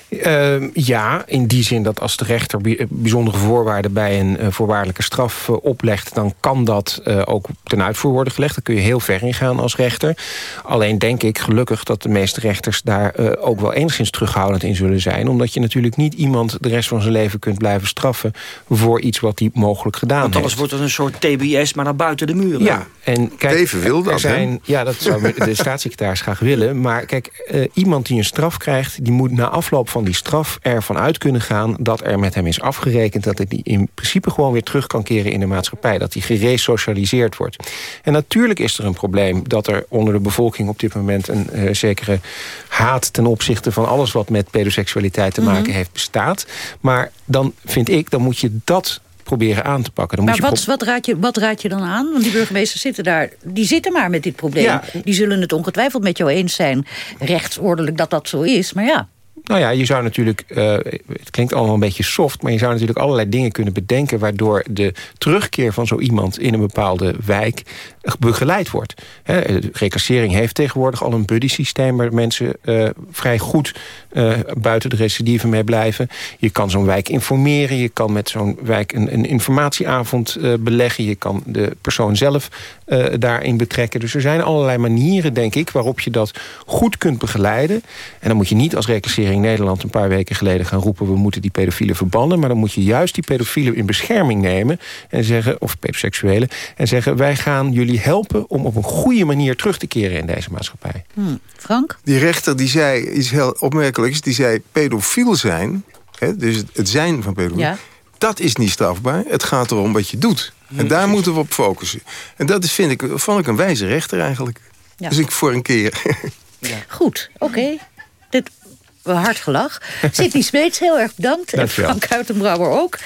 Uh, ja, in die zin dat als de rechter bijzondere voorwaarden... bij een uh, voorwaardelijke straf uh, oplegt... dan kan dat uh, ook ten uitvoer worden gelegd. Dan kun je heel ver in gaan als rechter. Alleen denk ik gelukkig dat de meeste rechters... daar ook wel enigszins terughoudend in zullen zijn. Omdat je natuurlijk niet iemand de rest van zijn leven kunt blijven straffen... voor iets wat hij mogelijk gedaan heeft. Want anders wordt het een soort TBS, maar naar buiten de muren. Ja, en kijk, Even wil dat, zijn, Ja, dat zou de staatssecretaris graag willen. Maar kijk, iemand die een straf krijgt... die moet na afloop van die straf ervan uit kunnen gaan... dat er met hem is afgerekend dat hij in principe gewoon weer terug kan keren in de maatschappij. Dat hij geresocialiseerd wordt. En natuurlijk is er een probleem dat er onder de bevolking op dit moment... een uh, zekere haat ten opzichte van alles wat met pedoseksualiteit te maken mhm. heeft bestaat. Maar dan vind ik, dan moet je dat proberen aan te pakken. Dan maar moet wat, wat, raad je, wat raad je dan aan? Want die burgemeesters zitten daar, die zitten maar met dit probleem. Die zullen het ongetwijfeld met jou eens zijn, rechtsordelijk dat dat zo is. Maar ja. Nou ja, je zou natuurlijk, uh, het klinkt allemaal een beetje soft... maar je zou natuurlijk allerlei dingen kunnen bedenken... waardoor de terugkeer van zo iemand in een bepaalde wijk begeleid wordt. He, de recassering heeft tegenwoordig al een buddy-systeem... waar mensen uh, vrij goed uh, buiten de recidive mee blijven. Je kan zo'n wijk informeren. Je kan met zo'n wijk een, een informatieavond beleggen. Je kan de persoon zelf daarin betrekken. Dus er zijn allerlei manieren, denk ik... waarop je dat goed kunt begeleiden. En dan moet je niet als recassering Nederland... een paar weken geleden gaan roepen... we moeten die pedofielen verbannen. Maar dan moet je juist die pedofielen in bescherming nemen... en zeggen, of pedoseksuelen... en zeggen, wij gaan jullie helpen om op een goede manier terug te keren in deze maatschappij. Hmm. Frank? Die rechter die zei iets heel opmerkelijks. Die zei pedofiel zijn, hè, dus het zijn van pedofiel... Ja. dat is niet strafbaar. Het gaat erom wat je doet. En daar moeten we op focussen. En dat is, vind ik, vond ik een wijze rechter eigenlijk. Dus ik voor een keer. Ja. Goed, oké. Dit hard gelach. Sidney Smeets, heel erg bedankt. En Frank Uitenbrouwer ook.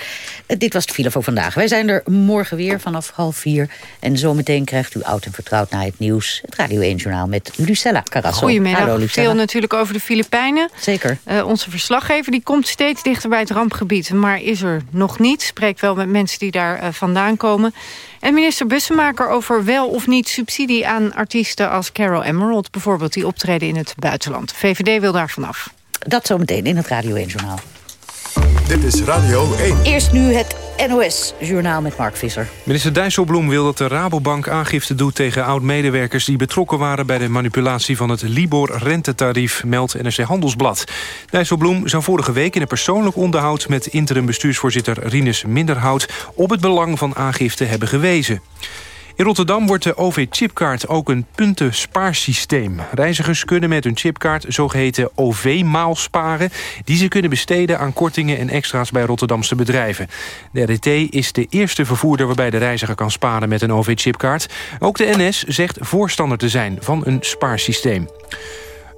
Eh, dit was de file voor vandaag. Wij zijn er morgen weer vanaf half vier. En zometeen krijgt u oud en vertrouwd naar het nieuws. Het Radio 1 Journaal met Lucella Carrasso. Goedemiddag. Hallo, Veel natuurlijk over de Filipijnen. Zeker. Uh, onze verslaggever die komt steeds dichter bij het rampgebied. Maar is er nog niet. Spreek wel met mensen die daar uh, vandaan komen. En minister Bussemaker over wel of niet subsidie aan artiesten als Carol Emerald. Bijvoorbeeld die optreden in het buitenland. VVD wil daar vanaf. Dat zometeen in het Radio 1 Journaal. Dit is Radio 1. Eerst nu het NOS-journaal met Mark Visser. Minister Dijsselbloem wil dat de Rabobank aangifte doet... tegen oud-medewerkers die betrokken waren... bij de manipulatie van het Libor-rentetarief, meldt NRC Handelsblad. Dijsselbloem zou vorige week in een persoonlijk onderhoud... met interim-bestuursvoorzitter Rinus Minderhout... op het belang van aangifte hebben gewezen. In Rotterdam wordt de OV-chipkaart ook een puntenspaarsysteem. Reizigers kunnen met hun chipkaart zogeheten OV-maal sparen... die ze kunnen besteden aan kortingen en extra's bij Rotterdamse bedrijven. De RET is de eerste vervoerder waarbij de reiziger kan sparen met een OV-chipkaart. Ook de NS zegt voorstander te zijn van een spaarsysteem.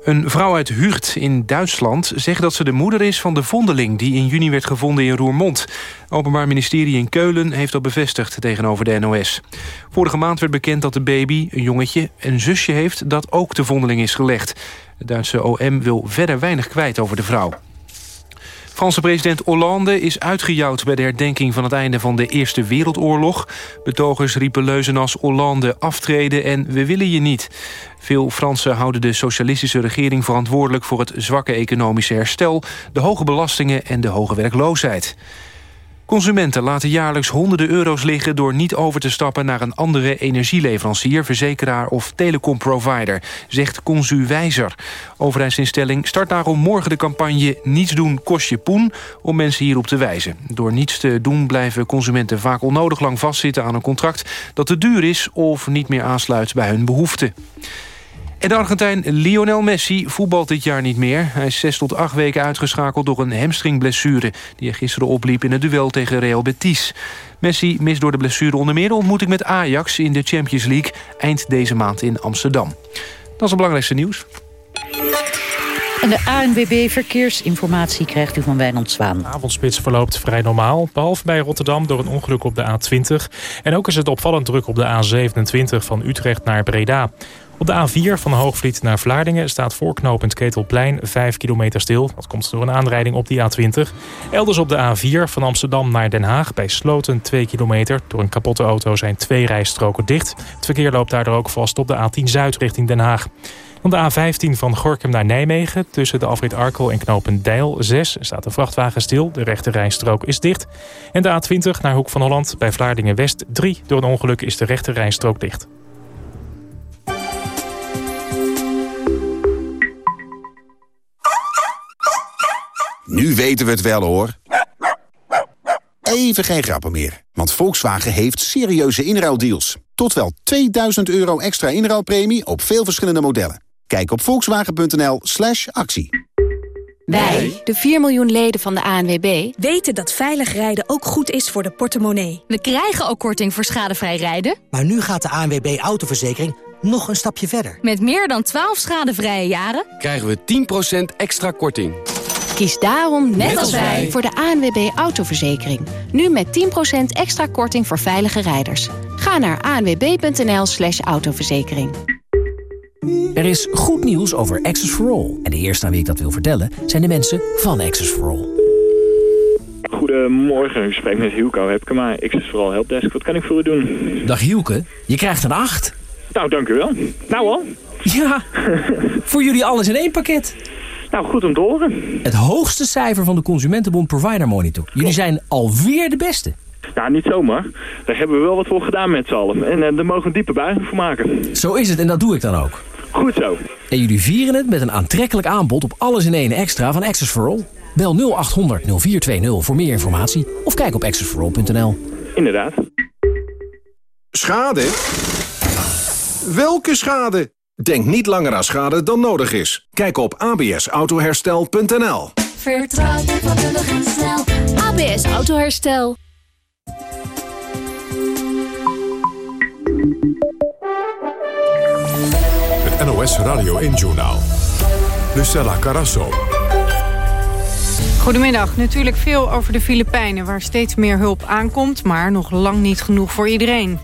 Een vrouw uit Huurt in Duitsland zegt dat ze de moeder is van de vondeling... die in juni werd gevonden in Roermond. Het Openbaar Ministerie in Keulen heeft dat bevestigd tegenover de NOS. Vorige maand werd bekend dat de baby, een jongetje, een zusje heeft... dat ook de vondeling is gelegd. De Duitse OM wil verder weinig kwijt over de vrouw. Franse president Hollande is uitgejouwd bij de herdenking van het einde van de Eerste Wereldoorlog. Betogers riepen leuzen als Hollande aftreden en we willen je niet. Veel Fransen houden de socialistische regering verantwoordelijk voor het zwakke economische herstel, de hoge belastingen en de hoge werkloosheid. Consumenten laten jaarlijks honderden euro's liggen... door niet over te stappen naar een andere energieleverancier... verzekeraar of telecomprovider, zegt Consuwijzer. Overheidsinstelling start daarom morgen de campagne... Niets doen kost je poen, om mensen hierop te wijzen. Door niets te doen blijven consumenten vaak onnodig lang vastzitten... aan een contract dat te duur is of niet meer aansluit bij hun behoeften. En de Argentijn Lionel Messi voetbalt dit jaar niet meer. Hij is zes tot acht weken uitgeschakeld door een hamstringblessure... die hij gisteren opliep in het duel tegen Real Betis. Messi mist door de blessure onder meer de ontmoeting met Ajax... in de Champions League eind deze maand in Amsterdam. Dat is het belangrijkste nieuws. En de ANWB Verkeersinformatie krijgt u van Wijnand Zwaan. De avondspits verloopt vrij normaal, behalve bij Rotterdam door een ongeluk op de A20. En ook is het opvallend druk op de A27 van Utrecht naar Breda. Op de A4 van Hoogvliet naar Vlaardingen staat voorknopend Ketelplein 5 kilometer stil. Dat komt door een aanrijding op die A20. Elders op de A4 van Amsterdam naar Den Haag bij Sloten 2 kilometer. Door een kapotte auto zijn twee rijstroken dicht. Het verkeer loopt daardoor ook vast op de A10 Zuid richting Den Haag. Van de A15 van Gorkum naar Nijmegen tussen de afrit Arkel en knopen Deil 6 staat de vrachtwagen stil. De rechte rijstrook is dicht. En de A20 naar Hoek van Holland bij Vlaardingen West 3. Door een ongeluk is de rechte rijstrook dicht. Nu weten we het wel hoor. Even geen grappen meer, want Volkswagen heeft serieuze inruildeals. Tot wel 2000 euro extra inruilpremie op veel verschillende modellen. Kijk op volkswagen.nl slash actie. Wij, de 4 miljoen leden van de ANWB, weten dat veilig rijden ook goed is voor de portemonnee. We krijgen ook korting voor schadevrij rijden. Maar nu gaat de ANWB Autoverzekering nog een stapje verder. Met meer dan 12 schadevrije jaren krijgen we 10% extra korting. Kies daarom, net als wij, voor de ANWB Autoverzekering. Nu met 10% extra korting voor veilige rijders. Ga naar anwb.nl slash autoverzekering. Er is goed nieuws over Access for All. En de eerste aan wie ik dat wil vertellen... zijn de mensen van Access for All. Goedemorgen, u spreekt met Hielko Hepkema, Access for All Helpdesk. Wat kan ik voor u doen? Dag Hielke, je krijgt een 8. Nou, dank u wel. Nou al. Ja, voor jullie alles in één pakket. Nou, goed om te horen. Het hoogste cijfer van de Consumentenbond Provider Monitor. Jullie zijn alweer de beste. Nou, niet zomaar. Daar hebben we wel wat voor gedaan met z'n allen. En uh, daar mogen we een diepe buiging voor maken. Zo is het en dat doe ik dan ook. Goed zo. En jullie vieren het met een aantrekkelijk aanbod op alles in één extra van Access for All. Bel 0800 0420 voor meer informatie of kijk op accessforall.nl. Inderdaad. Schade? Welke schade? Denk niet langer aan schade dan nodig is. Kijk op absautoherstel.nl. Vertrouw je vakkundig en snel. ABS Autoherstel. Het NOS Radio 1 Journaal. Lucella Carasso. Goedemiddag. Natuurlijk veel over de Filipijnen... waar steeds meer hulp aankomt, maar nog lang niet genoeg voor iedereen.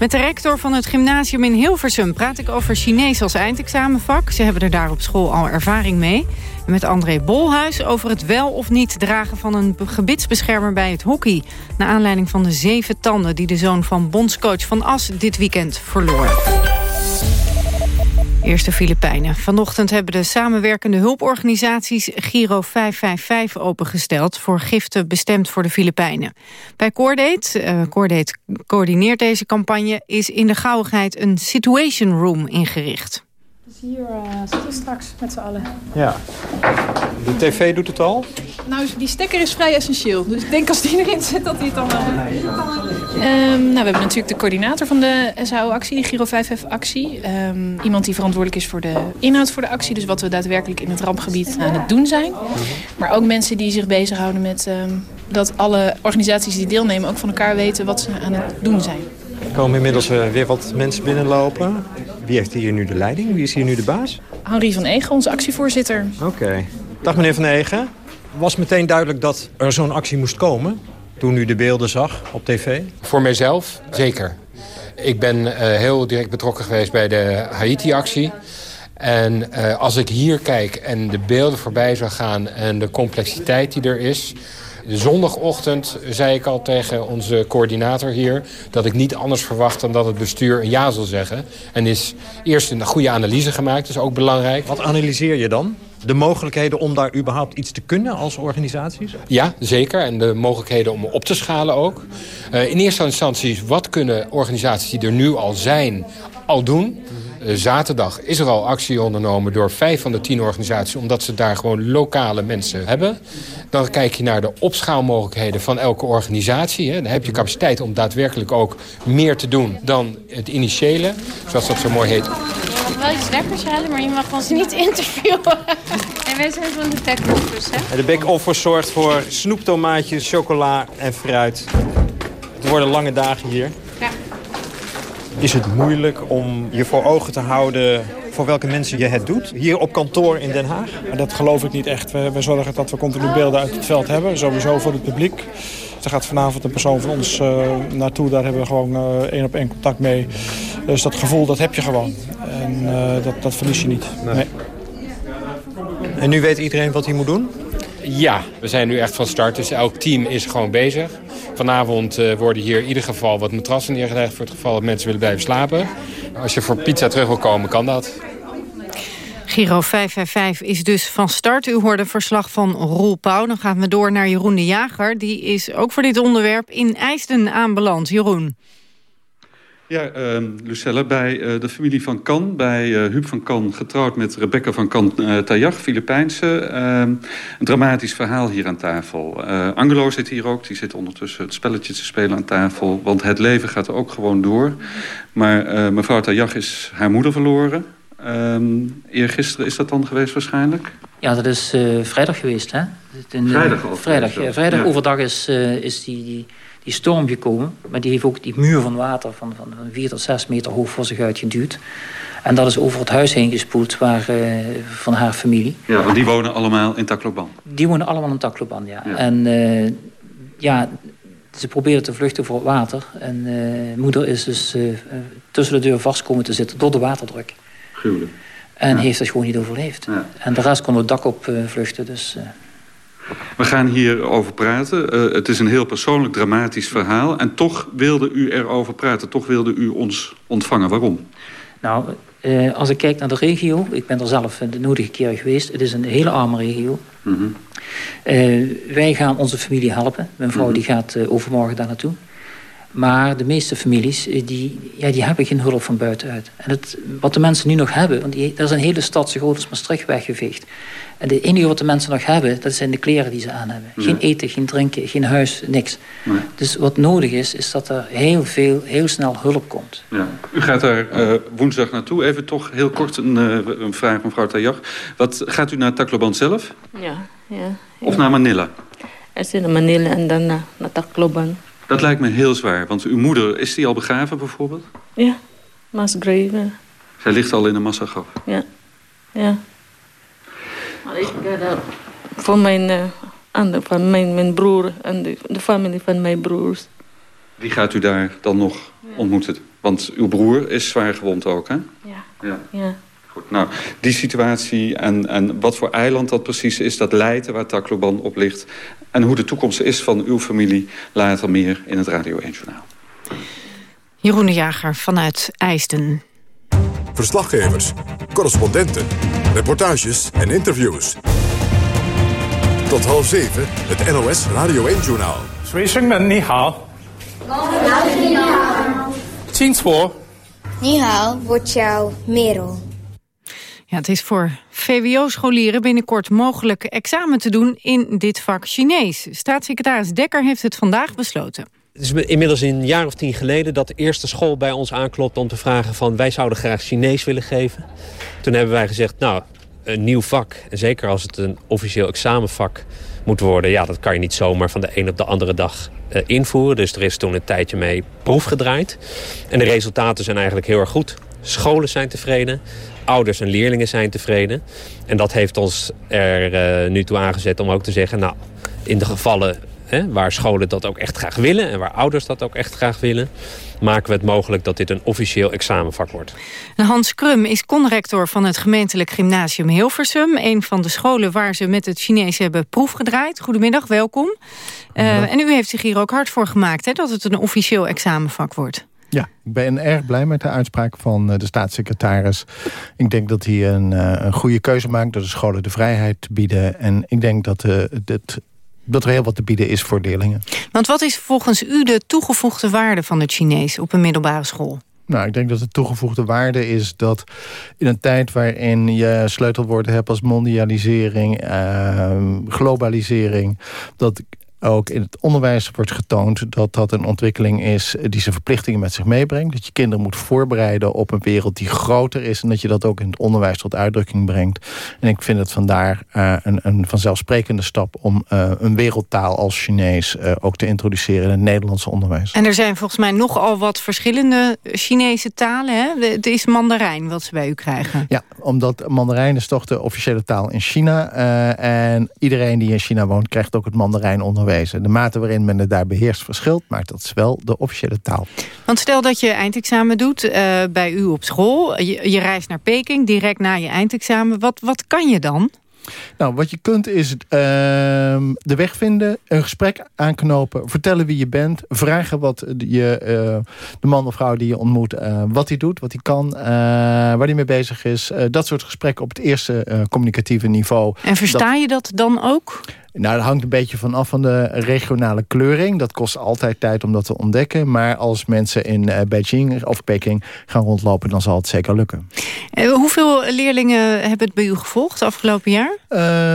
Met de rector van het gymnasium in Hilversum praat ik over Chinees als eindexamenvak. Ze hebben er daar op school al ervaring mee. En met André Bolhuis over het wel of niet dragen van een gebitsbeschermer bij het hockey. Naar aanleiding van de zeven tanden die de zoon van bondscoach Van As dit weekend verloor. Eerste Filipijnen. Vanochtend hebben de samenwerkende hulporganisaties Giro 555 opengesteld... voor giften bestemd voor de Filipijnen. Bij Coordate, uh, Coordate coördineert deze campagne... is in de gauwigheid een situation room ingericht. Hier uh, zitten we straks met z'n allen. Ja. De tv doet het al? Nou, die stekker is vrij essentieel. Dus ik denk als die erin zit dat hij het dan... Uh... Um, nou, we hebben natuurlijk de coördinator van de SAO-actie, de Giro 5F-actie. Um, iemand die verantwoordelijk is voor de inhoud voor de actie. Dus wat we daadwerkelijk in het rampgebied aan het doen zijn. Maar ook mensen die zich bezighouden met um, dat alle organisaties die deelnemen... ook van elkaar weten wat ze aan het doen zijn. Er komen inmiddels uh, weer wat mensen binnenlopen. Wie heeft hier nu de leiding? Wie is hier nu de baas? Henri van Egen, onze actievoorzitter. Oké. Okay. Dag meneer van Egen. Was meteen duidelijk dat er zo'n actie moest komen? Toen u de beelden zag op tv? Voor mijzelf, zeker. Ik ben uh, heel direct betrokken geweest bij de Haiti-actie. En uh, als ik hier kijk en de beelden voorbij zou gaan... en de complexiteit die er is... Zondagochtend zei ik al tegen onze coördinator hier... dat ik niet anders verwacht dan dat het bestuur een ja zal zeggen. En is eerst een goede analyse gemaakt, dat is ook belangrijk. Wat analyseer je dan? De mogelijkheden om daar überhaupt iets te kunnen als organisaties? Ja, zeker. En de mogelijkheden om op te schalen ook. Uh, in eerste instantie, wat kunnen organisaties die er nu al zijn, al doen... Uh, zaterdag is er al actie ondernomen door vijf van de tien organisaties... omdat ze daar gewoon lokale mensen hebben. Dan kijk je naar de opschaalmogelijkheden van elke organisatie. Hè. Dan heb je capaciteit om daadwerkelijk ook meer te doen dan het initiële. Zoals dat zo mooi heet. Ik wil wel iets lekkers halen, maar je mag ons niet interviewen. En wij zijn van de back-offers, hè? De back-offers zorgt voor snoeptomaatjes, chocola en fruit. Het worden lange dagen hier. Is het moeilijk om je voor ogen te houden voor welke mensen je het doet? Hier op kantoor in Den Haag? Dat geloof ik niet echt. We, we zorgen dat we continu beelden uit het veld hebben. Sowieso voor het publiek. Er gaat vanavond een persoon van ons uh, naartoe. Daar hebben we gewoon uh, één op één contact mee. Dus dat gevoel, dat heb je gewoon. En uh, dat, dat verlies je niet. Nee. nee. En nu weet iedereen wat hij moet doen? Ja, we zijn nu echt van start. Dus elk team is gewoon bezig. Vanavond uh, worden hier in ieder geval wat matrassen neergelegd... voor het geval dat mensen willen blijven slapen. Als je voor pizza terug wil komen, kan dat. Giro 555 is dus van start. U hoorde verslag van Roel Pauw. Dan gaan we door naar Jeroen de Jager. Die is ook voor dit onderwerp in IJsden aanbeland. Jeroen. Ja, uh, Lucelle, bij uh, de familie van Kan, bij uh, Huub van Kan... getrouwd met Rebecca van Kan uh, Tajag, Filipijnse. een dramatisch verhaal hier aan tafel. Angelo zit hier ook, die zit ondertussen het spelletje te spelen aan tafel. Want het leven gaat er ook gewoon door. Maar mevrouw Tajag is haar moeder verloren. Um, eergisteren is dat dan geweest waarschijnlijk? Ja, dat is vrijdag geweest, hè? In, vrijdag al? Vrijdag, ja, vrijdag ja. overdag is, is die... die die storm gekomen. Maar die heeft ook die muur van water van, van, van 4 tot 6 meter hoog voor zich uitgeduwd. En dat is over het huis heen gespoeld waar, uh, van haar familie. Ja, want die wonen allemaal in Tacloban? Die wonen allemaal in Tacloban, ja. ja. En uh, ja, ze probeerden te vluchten voor het water. En uh, moeder is dus tussen de deur vast komen te zitten door de waterdruk. Gruwelijk. En ja. heeft het gewoon niet overleefd. Ja. En de rest kon het dak op vluchten, dus... We gaan hierover praten. Uh, het is een heel persoonlijk, dramatisch verhaal. En toch wilde u erover praten. Toch wilde u ons ontvangen. Waarom? Nou, uh, als ik kijk naar de regio... ik ben er zelf de nodige keer geweest. Het is een hele arme regio. Mm -hmm. uh, wij gaan onze familie helpen. Mijn vrouw mm -hmm. die gaat overmorgen daar naartoe. Maar de meeste families, die, ja, die hebben geen hulp van buitenuit. En het, wat de mensen nu nog hebben... want die, er is een hele stad zo groot als Maastricht weggeveegd. En het enige wat de mensen nog hebben, dat zijn de kleren die ze aan hebben. Nee. Geen eten, geen drinken, geen huis, niks. Nee. Dus wat nodig is, is dat er heel veel, heel snel hulp komt. Ja. U gaat daar uh, woensdag naartoe. Even toch heel kort een, uh, een vraag, mevrouw Tajag. Wat, gaat u naar Tacloban zelf? Ja, ja. Of naar Manila? Eerst naar Manila en dan naar, naar Tacloban. Dat lijkt me heel zwaar, want uw moeder, is die al begraven bijvoorbeeld? Ja, mass grave. Zij ligt al in een massagraf? Ja, ja. Maar ik ga daar voor mijn, uh, andere, van mijn, mijn broer en de, de familie van mijn broers. Wie gaat u daar dan nog ontmoeten? Want uw broer is zwaar gewond ook, hè? Ja. ja. ja. Goed, nou, die situatie en, en wat voor eiland dat precies is... dat Leiden waar Tacloban op ligt... en hoe de toekomst is van uw familie... later meer in het Radio 1 Journaal. Jeroen de Jager vanuit IJsden. Verslaggevers, correspondenten, reportages en interviews. Tot half zeven, het NOS Radio 1 Journaal. Sweersingmen, ni hao. Ni hao. Ni hao, wordt jouw merel. Ja, het is voor VWO-scholieren binnenkort mogelijk examen te doen in dit vak Chinees. Staatssecretaris Dekker heeft het vandaag besloten. Het is inmiddels een jaar of tien geleden dat de eerste school bij ons aanklopt om te vragen van wij zouden graag Chinees willen geven. Toen hebben wij gezegd, nou, een nieuw vak, zeker als het een officieel examenvak moet worden, ja, dat kan je niet zomaar van de een op de andere dag uh, invoeren. Dus er is toen een tijdje mee proef gedraaid. En de resultaten zijn eigenlijk heel erg goed. Scholen zijn tevreden, ouders en leerlingen zijn tevreden. En dat heeft ons er uh, nu toe aangezet om ook te zeggen... nou, in de gevallen hè, waar scholen dat ook echt graag willen... en waar ouders dat ook echt graag willen... maken we het mogelijk dat dit een officieel examenvak wordt. Hans Krum is conrector van het gemeentelijk gymnasium Hilversum. Een van de scholen waar ze met het Chinees hebben proef gedraaid. Goedemiddag, welkom. Uh, en u heeft zich hier ook hard voor gemaakt hè, dat het een officieel examenvak wordt. Ja, ik ben erg blij met de uitspraak van de staatssecretaris. Ik denk dat hij een, een goede keuze maakt door de scholen de vrijheid te bieden. En ik denk dat, uh, dit, dat er heel wat te bieden is voor leerlingen. Want wat is volgens u de toegevoegde waarde van het Chinees op een middelbare school? Nou, ik denk dat de toegevoegde waarde is dat in een tijd waarin je sleutelwoorden hebt als mondialisering, uh, globalisering, dat ook in het onderwijs wordt getoond dat dat een ontwikkeling is die zijn verplichtingen met zich meebrengt. Dat je kinderen moet voorbereiden op een wereld die groter is en dat je dat ook in het onderwijs tot uitdrukking brengt. En ik vind het vandaar uh, een, een vanzelfsprekende stap om uh, een wereldtaal als Chinees uh, ook te introduceren in het Nederlandse onderwijs. En er zijn volgens mij nogal wat verschillende Chinese talen. Hè? Het is Mandarijn wat ze bij u krijgen. Ja, omdat Mandarijn is toch de officiële taal in China. en iedereen die in China woont krijgt ook het Mandarijn onderwijs. De mate waarin men het daar beheerst verschilt, maar dat is wel de officiële taal. Want stel dat je eindexamen doet uh, bij u op school. Je, je, reist naar Peking, direct na je eindexamen. Wat, wat kan je dan? Nou, wat je kunt is uh, de weg vinden, een gesprek aanknopen, vertellen wie je bent, vragen wat je, uh, de man of vrouw die je ontmoet, uh, wat hij doet, wat hij kan, waar hij mee bezig is. dat soort gesprekken op het eerste communicatieve niveau. En versta dat, je dat dan ook? Nou, dat hangt een beetje vanaf van de regionale kleuring. Dat kost altijd tijd om dat te ontdekken. Maar als mensen in uh, Beijing of Peking gaan rondlopen... dan zal het zeker lukken. Uh, hoeveel leerlingen hebben het bij u gevolgd afgelopen jaar?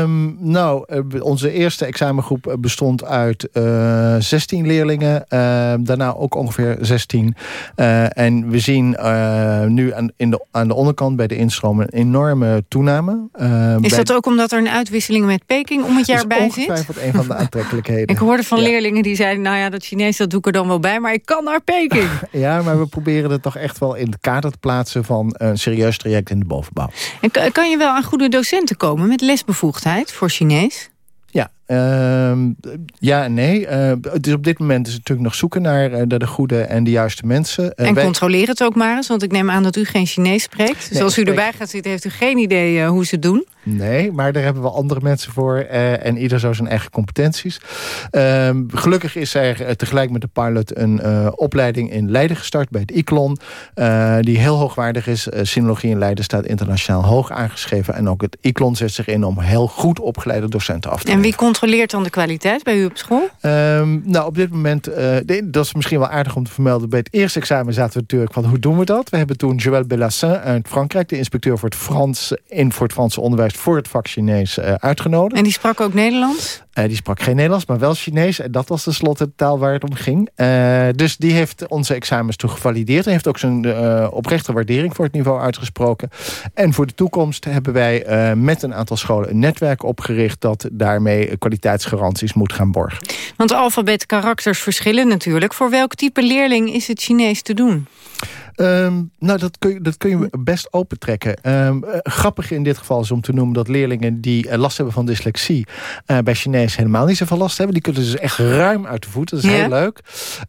Um, nou, uh, onze eerste examengroep bestond uit 16 leerlingen. daarna ook ongeveer 16. en we zien nu aan, in de, aan de onderkant bij de instroom... een enorme toename. Is dat ook omdat er een uitwisseling met Peking om het jaar bij ongetwijfeld een van de aantrekkelijkheden. ik hoorde van ja. leerlingen die zeiden... nou ja, dat Chinees dat doe ik er dan wel bij... maar ik kan naar Peking. ja, maar we proberen het toch echt wel in het kader te plaatsen... van een serieus traject in de bovenbouw. En kan je wel aan goede docenten komen met lesbevoegdheid voor Chinees? Ja, uh, ja en nee. Uh, dus op dit moment is het natuurlijk nog zoeken naar uh, de, de goede en de juiste mensen. Uh, en wij... controleer het ook maar eens, want ik neem aan dat u geen Chinees spreekt. Dus nee, als u erbij gaat zitten, heeft u geen idee hoe ze het doen. Nee, maar daar hebben we andere mensen voor. en ieder zo zijn eigen competenties. Ehm, gelukkig is er tegelijk met de pilot een opleiding in Leiden gestart bij het ICLON. die heel hoogwaardig is. sinologie in Leiden staat internationaal hoog aangeschreven. En ook het ICLON zet zich in om heel goed opgeleide docenten af te En wie controleert dan de kwaliteit bij u op school? Um, nou, op dit moment, uh, dat is misschien wel aardig om te vermelden... bij het eerste examen zaten we natuurlijk van hoe doen we dat? We hebben toen Joël Bellassin uit Frankrijk... de inspecteur voor het, Frans, in voor het Franse onderwijs... voor het vak Chinees uh, uitgenodigd. En die sprak ook Nederlands? Uh, die sprak geen Nederlands, maar wel Chinees. En dat was tenslotte de taal waar het om ging. Dus die heeft onze examens toen gevalideerd. En heeft ook zijn oprechte waardering voor het niveau uitgesproken. En voor de toekomst hebben wij met een aantal scholen een netwerk opgericht... dat daarmee kwaliteitsgaranties moet gaan borgen. Want alfabet karakters verschillen natuurlijk. Voor welk type leerling is het Chinees te doen? Um, nou, dat kun, je, dat kun je best opentrekken. Um, uh, grappig in dit geval is om te noemen dat leerlingen die uh, last hebben van dyslexie... Uh, bij Chinees helemaal niet zoveel last hebben. Die kunnen dus echt ruim uit de voeten. Dat is ja. heel leuk.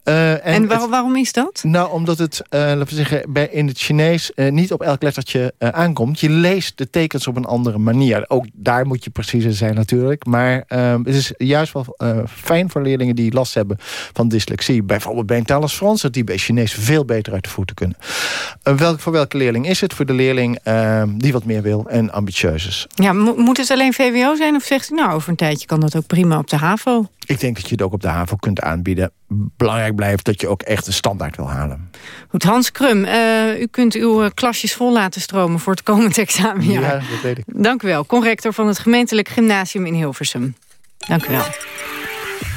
en, en waar, het, waarom is dat? Nou, omdat het, laten we zeggen, bij, in het Chinees niet op elk lettertje aankomt. Je leest de tekens op een andere manier. Ook daar moet je preciezer zijn natuurlijk. Maar um, het is juist wel fijn voor leerlingen die last hebben van dyslexie. Bijvoorbeeld bij een taal als Frans... dat die bij Chinees veel beter uit de voeten kunnen. Welk, voor welke leerling is het? Voor de leerling die wat meer wil en ambitieus is. Ja, moet het alleen VWO zijn of zegt u nou over een tijdje kan dat ook prima op de HAVO? Ik denk dat je het ook op de HAVO kunt aanbieden. Belangrijk blijft dat je ook echt een standaard wil halen. Goed, Hans Krum, uh, u kunt uw klasjes vol laten stromen voor het komend examenjaar. Ja, dat weet ik. Dank u wel, conrector van het gemeentelijk gymnasium in Hilversum. Dank u wel.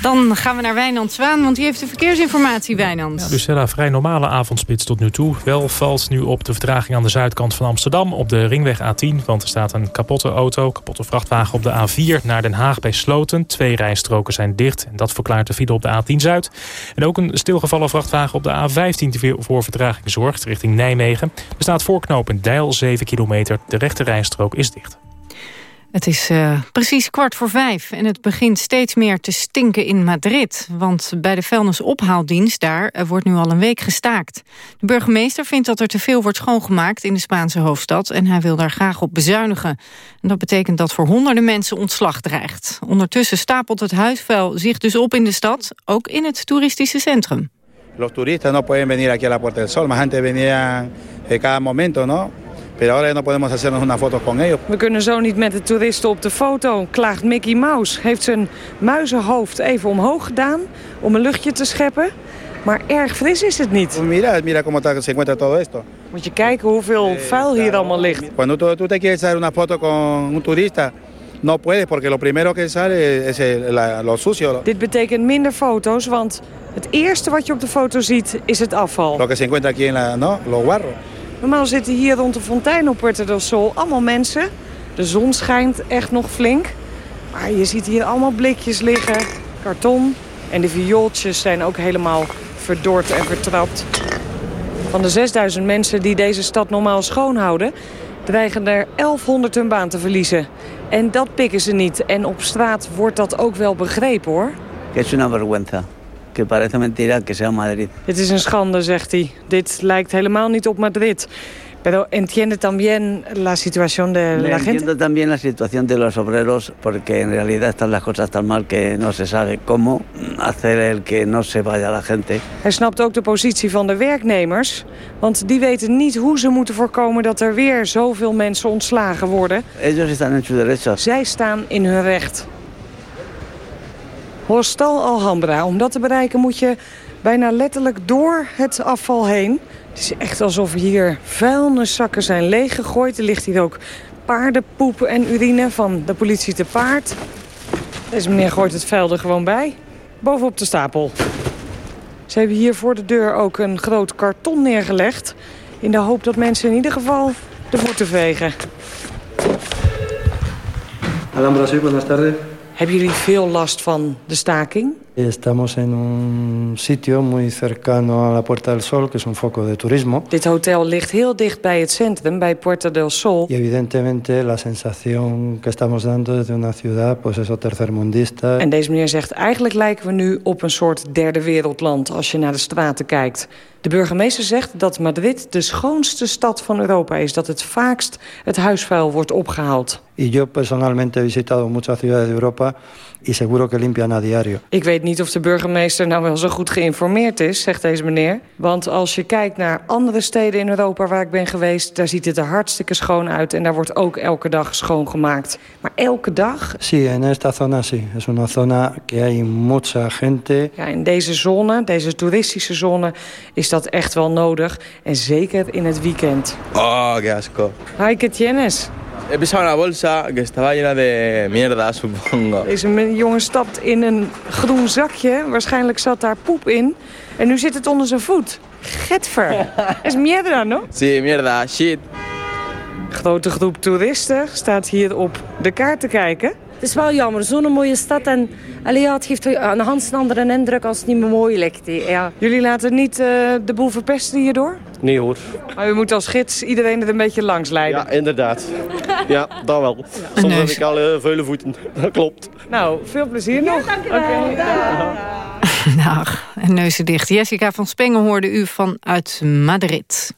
Dan gaan we naar Wijnand Zwaan, want die heeft de verkeersinformatie, Wijnand. Lucella, vrij normale avondspits tot nu toe. Wel valt nu op de vertraging aan de zuidkant van Amsterdam... op de ringweg A10, want er staat een kapotte auto... kapotte vrachtwagen op de A4 naar Den Haag bij Sloten. Twee rijstroken zijn dicht en dat verklaart de file op de A10 Zuid. En ook een stilgevallen vrachtwagen op de A15 voor vertraging zorgt richting Nijmegen. Er staat voorknopend Deil 7 kilometer. De rechte rijstrook is dicht. Het is uh, precies kwart voor vijf en het begint steeds meer te stinken in Madrid. Want bij de vuilnisophaaldienst daar uh, wordt nu al een week gestaakt. De burgemeester vindt dat er te veel wordt schoongemaakt in de Spaanse hoofdstad... en hij wil daar graag op bezuinigen. En dat betekent dat voor honderden mensen ontslag dreigt. Ondertussen stapelt het huisvuil zich dus op in de stad, ook in het toeristische centrum. Los turistas no pueden venir aquí a la Puerta del Sol, más antes venían cada momento, ¿no? Pero ahora no podemos hacernos una foto con ellos. We kunnen zo niet met de toeristen op de foto, klaagt Mickey Mouse. Heeft zijn muizenhoofd even omhoog gedaan om een luchtje te scheppen. Maar erg fris is het niet. Mira, mira cómo se encuentra todo esto. Moet je kijken hoeveel vuil hier allemaal ligt. Cuando tú, tú te quieres hacer una foto con un turista, no puedes porque lo primero que sale es el, lo sucio. Dit betekent minder foto's, want het eerste wat je op de foto ziet is het afval. Lo que se encuentra aquí en la, no, los guarros. Normaal zitten hier rond de fontein op Puerto del Sol allemaal mensen. De zon schijnt echt nog flink. Maar je ziet hier allemaal blikjes liggen, karton. En de viooltjes zijn ook helemaal verdord en vertrapt. Van de 6000 mensen die deze stad normaal schoonhouden... dreigen er 1100 hun baan te verliezen. En dat pikken ze niet. En op straat wordt dat ook wel begrepen, hoor. Het is una vergüenza que parece mentira que sea Madrid. Het is een schande, zegt hij. Dit lijkt helemaal niet op Madrid. Pero entiende también la situación de la gente. Entiendo también la situación de los obreros porque en realidad están las cosas tan mal que no se sabe cómo hacer el que no se vaya la gente. Hij snapt ook de positie van de werknemers, want die weten niet hoe ze moeten voorkomen dat er weer zoveel mensen ontslagen worden. Ellos están en su derecho. Zij staan in hun recht. Hostal Alhambra. Om dat te bereiken moet je bijna letterlijk door het afval heen. Het is echt alsof hier vuilniszakken zijn leeggegooid. Er ligt hier ook paardenpoep en urine van de politie te paard. Deze meneer gooit het vuil er gewoon bij. Bovenop de stapel. Ze hebben hier voor de deur ook een groot karton neergelegd. In de hoop dat mensen in ieder geval de voeten vegen. Alhambra, buenas tardes. Hebben jullie veel last van de staking? Estamos en un sitio muy cercano a la Puerta del Sol, que es un foco de turismo. Dit hotel ligt heel dicht bij het centrum, bij Puerta del Sol. Y evidentemente la sensación que estamos dando desde una ciudad, pues eso tercermundista. En deze meneer zegt, eigenlijk lijken we nu op een soort derde wereldland als je naar de straten kijkt. De burgemeester zegt dat Madrid de schoonste stad van Europa is. Dat het vaakst het huisvuil wordt opgehaald. Y yo personalmente he visitado muchas ciudades de Europa y seguro que limpian a diario. Ik weet niet of de burgemeester nou wel zo goed geïnformeerd is, zegt deze meneer. Want als je kijkt naar andere steden in Europa waar ik ben geweest... daar ziet het er hartstikke schoon uit en daar wordt ook elke dag schoongemaakt. Maar elke dag? Sí, en esta zona sí. Es una zona que hay mucha gente. Ja, in deze zone, deze toeristische zone, is dat echt wel nodig. En zeker in het weekend. Oh, qué asco. Hi, ¿qué tienes? He pisado una bolsa que estaba llena de mierda, supongo. Deze jongen stapt in een groen zakje. Waarschijnlijk zat daar poep in. En nu zit het onder zijn voet. Getver. is mierda, no? Sí, mierda, shit. Grote groep toeristen staat hier op de kaart te kijken. Het is wel jammer, zo'n mooie stad. En allee, ja, het geeft aan een andere indruk als het niet meer mooi ligt. Ja. Jullie laten niet uh, de boel verpesten hierdoor? Nee hoor. Maar u moet als gids iedereen er een beetje langs leiden. Ja, inderdaad. Ja, dat wel. Soms heb ik al uh, vuile voeten. Dat klopt. Nou, veel plezier nog. Ja, dankjewel. Okay. Nou, en neuzen dicht. Jessica van Spengen hoorde u vanuit Madrid.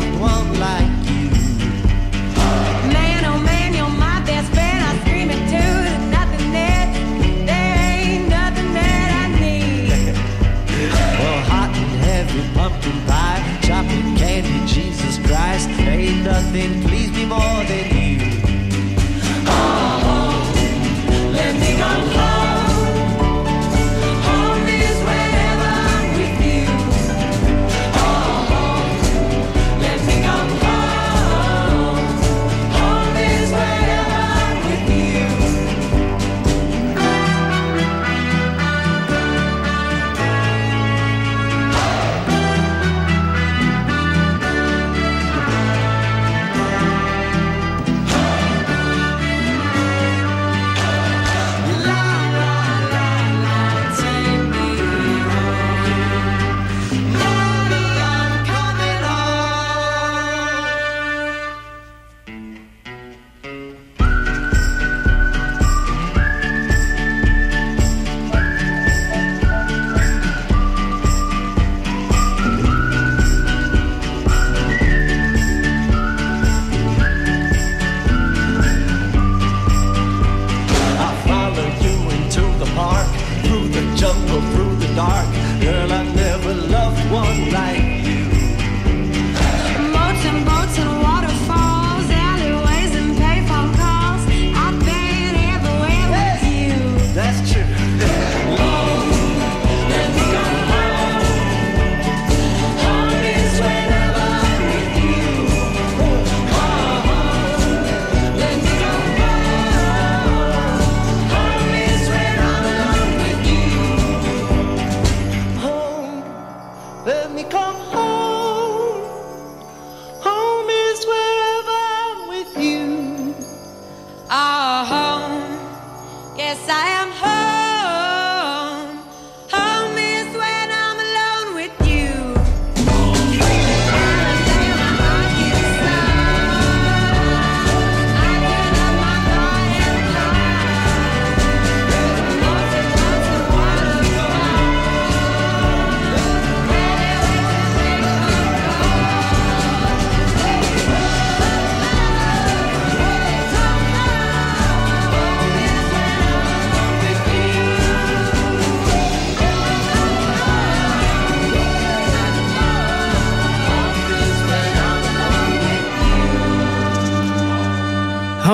Ain't nothing please me more than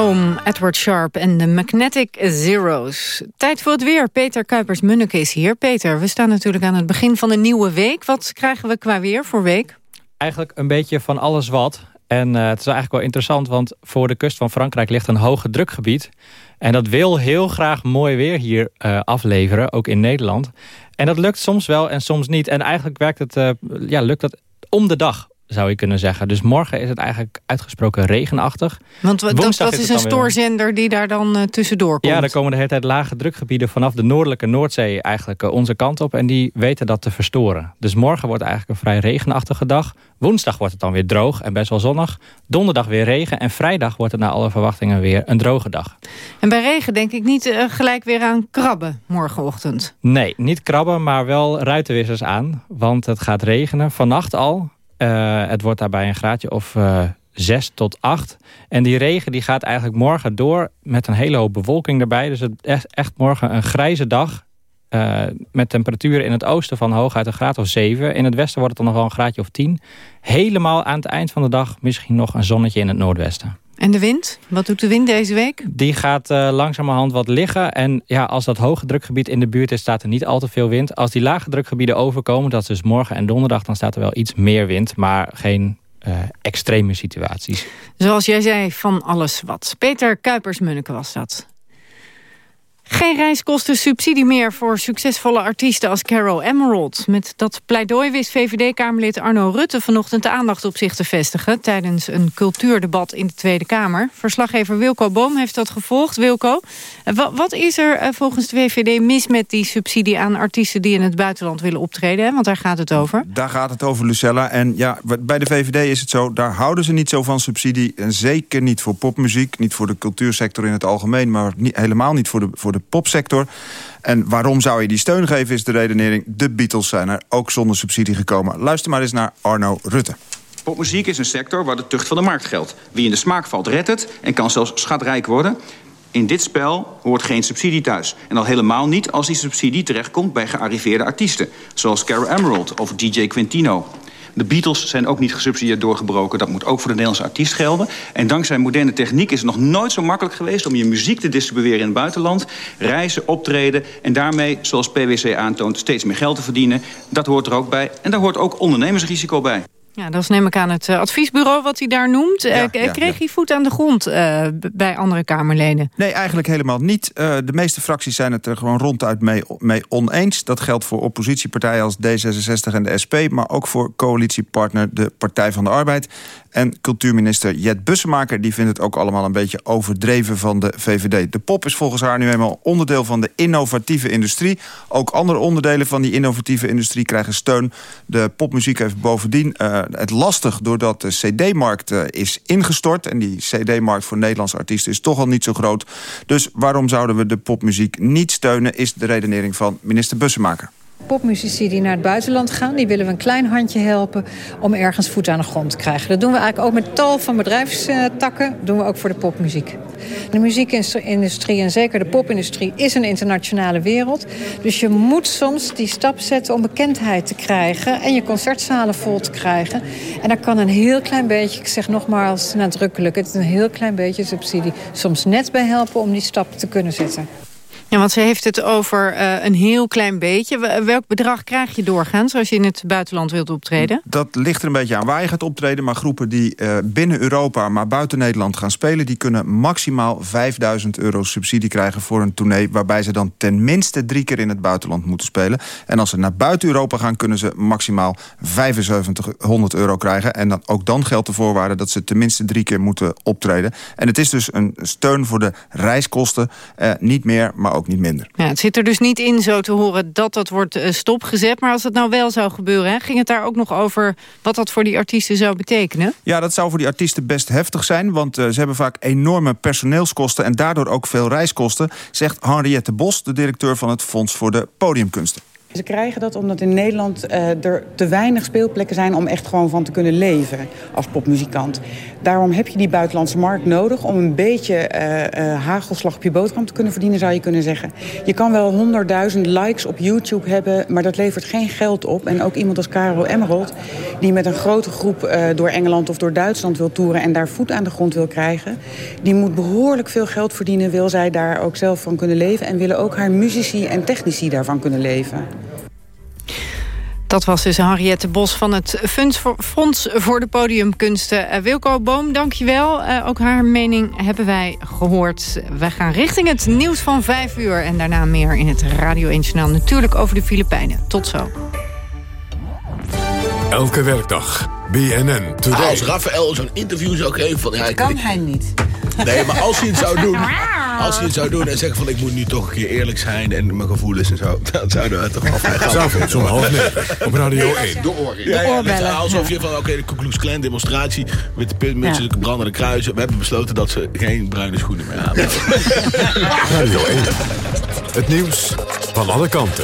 Home, Edward Sharp en de Magnetic Zeros. Tijd voor het weer. Peter Kuipers-Munneke is hier. Peter, we staan natuurlijk aan het begin van een nieuwe week. Wat krijgen we qua weer voor week? Eigenlijk een beetje van alles wat. En eh, het is eigenlijk wel interessant, want voor de kust van Frankrijk ligt een hoge drukgebied. En dat wil heel graag mooi weer hier eh, afleveren, ook in Nederland. En dat lukt soms wel en soms niet. En eigenlijk werkt het, eh, ja, lukt dat om de dag, zou je kunnen zeggen. Dus morgen is het eigenlijk uitgesproken regenachtig. Want wat, dat, is een stoorzender die daar dan eh, tussendoor komt. Ja, er komen de hele tijd lage drukgebieden vanaf de noordelijke Noordzee eigenlijk eh, onze kant op. En die weten dat te verstoren. Dus morgen wordt eigenlijk een vrij regenachtige dag. Woensdag wordt het dan weer droog en best wel zonnig. Donderdag weer regen. En vrijdag wordt het naar alle verwachtingen weer een droge dag. En bij regen denk ik niet eh, gelijk weer aan krabben morgenochtend. Nee, niet krabben, maar wel ruitenwissers aan. Want het gaat regenen vannacht al. Eh, het wordt daarbij een graadje of eh 6 tot 8. En die regen die gaat eigenlijk morgen door met een hele hoop bewolking erbij. Dus het is echt morgen een grijze dag. eh, met temperaturen in het oosten van hooguit een graad of 7. In het westen wordt het dan nog wel een graadje of 10. Helemaal aan het eind van de dag misschien nog een zonnetje in het noordwesten. En de wind? Wat doet de wind deze week? Die gaat eh, langzamerhand wat liggen. En ja, als dat hoge drukgebied in de buurt is, staat er niet al te veel wind. Als die lage drukgebieden overkomen, dat is dus morgen en donderdag... dan staat er wel iets meer wind, maar geen eh, extreme situaties. Zoals jij zei, van alles wat. Peter Kuipers-Munneke was dat. Geen reiskostensubsidie meer voor succesvolle artiesten als Carol Emerald. Met dat pleidooi wist VVD-Kamerlid Arno Rutte vanochtend de aandacht op zich te vestigen... tijdens een cultuurdebat in de Tweede Kamer. Verslaggever Wilco Boom heeft dat gevolgd. Wilco, eh, wa- wat is er eh, volgens de VVD mis met die subsidie aan artiesten... die in het buitenland willen optreden? Want daar gaat het over. Daar gaat het over, Lucella. En ja, bij de VVD is het zo, daar houden ze niet zo van subsidie. En zeker niet voor popmuziek, niet voor de cultuursector in het algemeen... maar helemaal niet voor de, voor de popsector. En waarom zou je die steun geven, is de redenering... de Beatles zijn er ook zonder subsidie gekomen. Luister maar eens naar Arno Rutte. Popmuziek is een sector waar de tucht van de markt geldt. Wie in de smaak valt, redt het en kan zelfs schatrijk worden. In dit spel hoort geen subsidie thuis. En al helemaal niet als die subsidie terechtkomt bij gearriveerde artiesten. Zoals Carol Emerald of DJ Quintino. De Beatles zijn ook niet gesubsidieerd doorgebroken. Dat moet ook voor de Nederlandse artiest gelden. En dankzij moderne techniek is het nog nooit zo makkelijk geweest... om je muziek te distribueren in het buitenland. Reizen, optreden en daarmee, zoals PwC aantoont... steeds meer geld te verdienen. Dat hoort er ook bij. En daar hoort ook ondernemersrisico bij. Ja, dat is neem ik aan het eh, adviesbureau wat hij daar noemt. Eh, ja, kreeg hij voet aan de grond eh, bij andere Kamerleden? Nee, eigenlijk helemaal niet. De meeste fracties zijn het er gewoon ronduit mee, mee oneens. Dat geldt voor oppositiepartijen als D66 en de SP... maar ook voor coalitiepartner de Partij van de Arbeid. En cultuurminister Jet Bussemaker die vindt het ook allemaal een beetje overdreven van de VVD. De pop is volgens haar nu eenmaal onderdeel van de innovatieve industrie. Ook andere onderdelen van die innovatieve industrie krijgen steun. De popmuziek heeft bovendien eh, het lastig doordat de cd-markt eh, is ingestort. En die cd-markt voor Nederlandse artiesten is toch al niet zo groot. Dus waarom zouden we de popmuziek niet steunen... is de redenering van minister Bussemaker. Popmuzici die naar het buitenland gaan, die willen we een klein handje helpen om ergens voet aan de grond te krijgen. Dat doen we eigenlijk ook met tal van bedrijfstakken, dat doen we ook voor de popmuziek. De muziekindustrie en zeker de popindustrie is een internationale wereld. Dus je moet soms die stap zetten om bekendheid te krijgen en je concertzalen vol te krijgen. En daar kan een heel klein beetje, ik zeg nogmaals nadrukkelijk, het is een heel klein beetje subsidie soms net bij helpen om die stap te kunnen zetten. Ja, want ze heeft het over eh, een heel klein beetje. Welk bedrag krijg je doorgaans als je in het buitenland wilt optreden? Dat ligt er een beetje aan waar je gaat optreden. Maar groepen die eh, binnen Europa, maar buiten Nederland gaan spelen... die kunnen maximaal 5000 euro subsidie krijgen voor een tournee... waarbij ze dan tenminste drie keer in het buitenland moeten spelen. En als ze naar buiten Europa gaan, kunnen ze maximaal 7500 euro krijgen. En dan, ook dan geldt de voorwaarde dat ze tenminste drie keer moeten optreden. En het is dus een steun voor de reiskosten. Eh, niet meer, maar niet minder. Ja, het zit er dus niet in zo te horen dat dat wordt eh, stopgezet. Maar als het nou wel zou gebeuren, hè, ging het daar ook nog over... wat dat voor die artiesten zou betekenen? Ja, dat zou voor die artiesten best heftig zijn... want eh, ze hebben vaak enorme personeelskosten... en daardoor ook veel reiskosten... zegt Henriette Bos, de directeur van het Fonds voor de Podiumkunsten. Ze krijgen dat omdat in Nederland eh, er te weinig speelplekken zijn om echt gewoon van te kunnen leven als popmuzikant. Daarom heb je die buitenlandse markt nodig om een beetje eh, hagelslag op je boterham te kunnen verdienen, zou je kunnen zeggen. Je kan wel honderdduizend likes op YouTube hebben, maar dat levert geen geld op. En ook iemand als Caro Emerald, die met een grote groep door Engeland of door Duitsland wil toeren en daar voet aan de grond wil krijgen, die moet behoorlijk veel geld verdienen, wil zij daar ook zelf van kunnen leven en willen ook haar muzici en technici daarvan kunnen leven. Dat was dus Henriette Bos van het Fonds voor de Podiumkunsten. Eh, Wilco Boom, dankjewel. Uh, ook haar mening hebben wij gehoord. We gaan richting het nieuws van vijf uur... en daarna meer in het Radio 1 Journaal. Natuurlijk over de Filipijnen. Tot zo. Elke werkdag. BNN Today. Als Rafael zo'n interview zou geven van... Ja, ik, Kan hij niet. Nee, maar als hij het zou doen... Als hij het zou doen en zeggen van ik moet nu toch een keer eerlijk zijn... en mijn gevoelens en zo, dan zouden we toch afleggen. S'avonds om half negen op Radio 1. De oor. Ja, ja, met- alsof je van, oké, de Ku Klux Klan demonstratie... met de puntmutsen, Ja. de brandende kruisen... we hebben besloten dat ze geen bruine schoenen meer aan Radio 1. Het nieuws van alle kanten.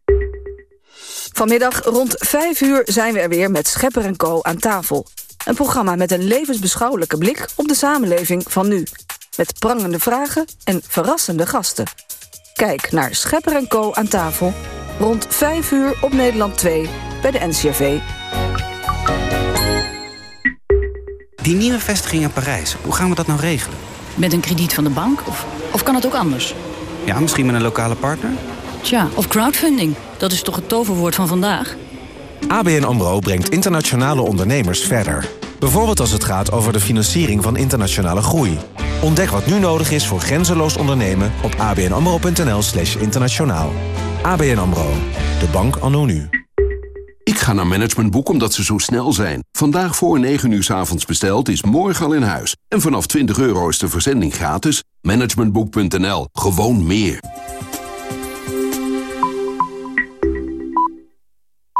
Vanmiddag rond 5 uur zijn we er weer met Schepper en Co. aan tafel. Een programma met een levensbeschouwelijke blik op de samenleving van nu. Met prangende vragen en verrassende gasten. Kijk naar Schepper Co. aan tafel. Rond 5 uur op Nederland 2 bij de NCRV. Die nieuwe vestiging in Parijs, hoe gaan we dat nou regelen? Met een krediet van de bank? Of, of kan het ook anders? Ja, misschien met een lokale partner? Tja, of crowdfunding. Dat is toch het toverwoord van vandaag? ABN AMRO brengt internationale ondernemers verder. Bijvoorbeeld als het gaat over de financiering van internationale groei. Ontdek wat nu nodig is voor grenzeloos ondernemen op abnamro.nl slash internationaal. ABN AMRO, de bank anno nu. Ik ga naar Managementboek omdat ze zo snel zijn. Vandaag voor 9 uur 's avonds besteld is morgen al in huis. En vanaf 20 euro is de verzending gratis. Managementboek.nl. Gewoon meer.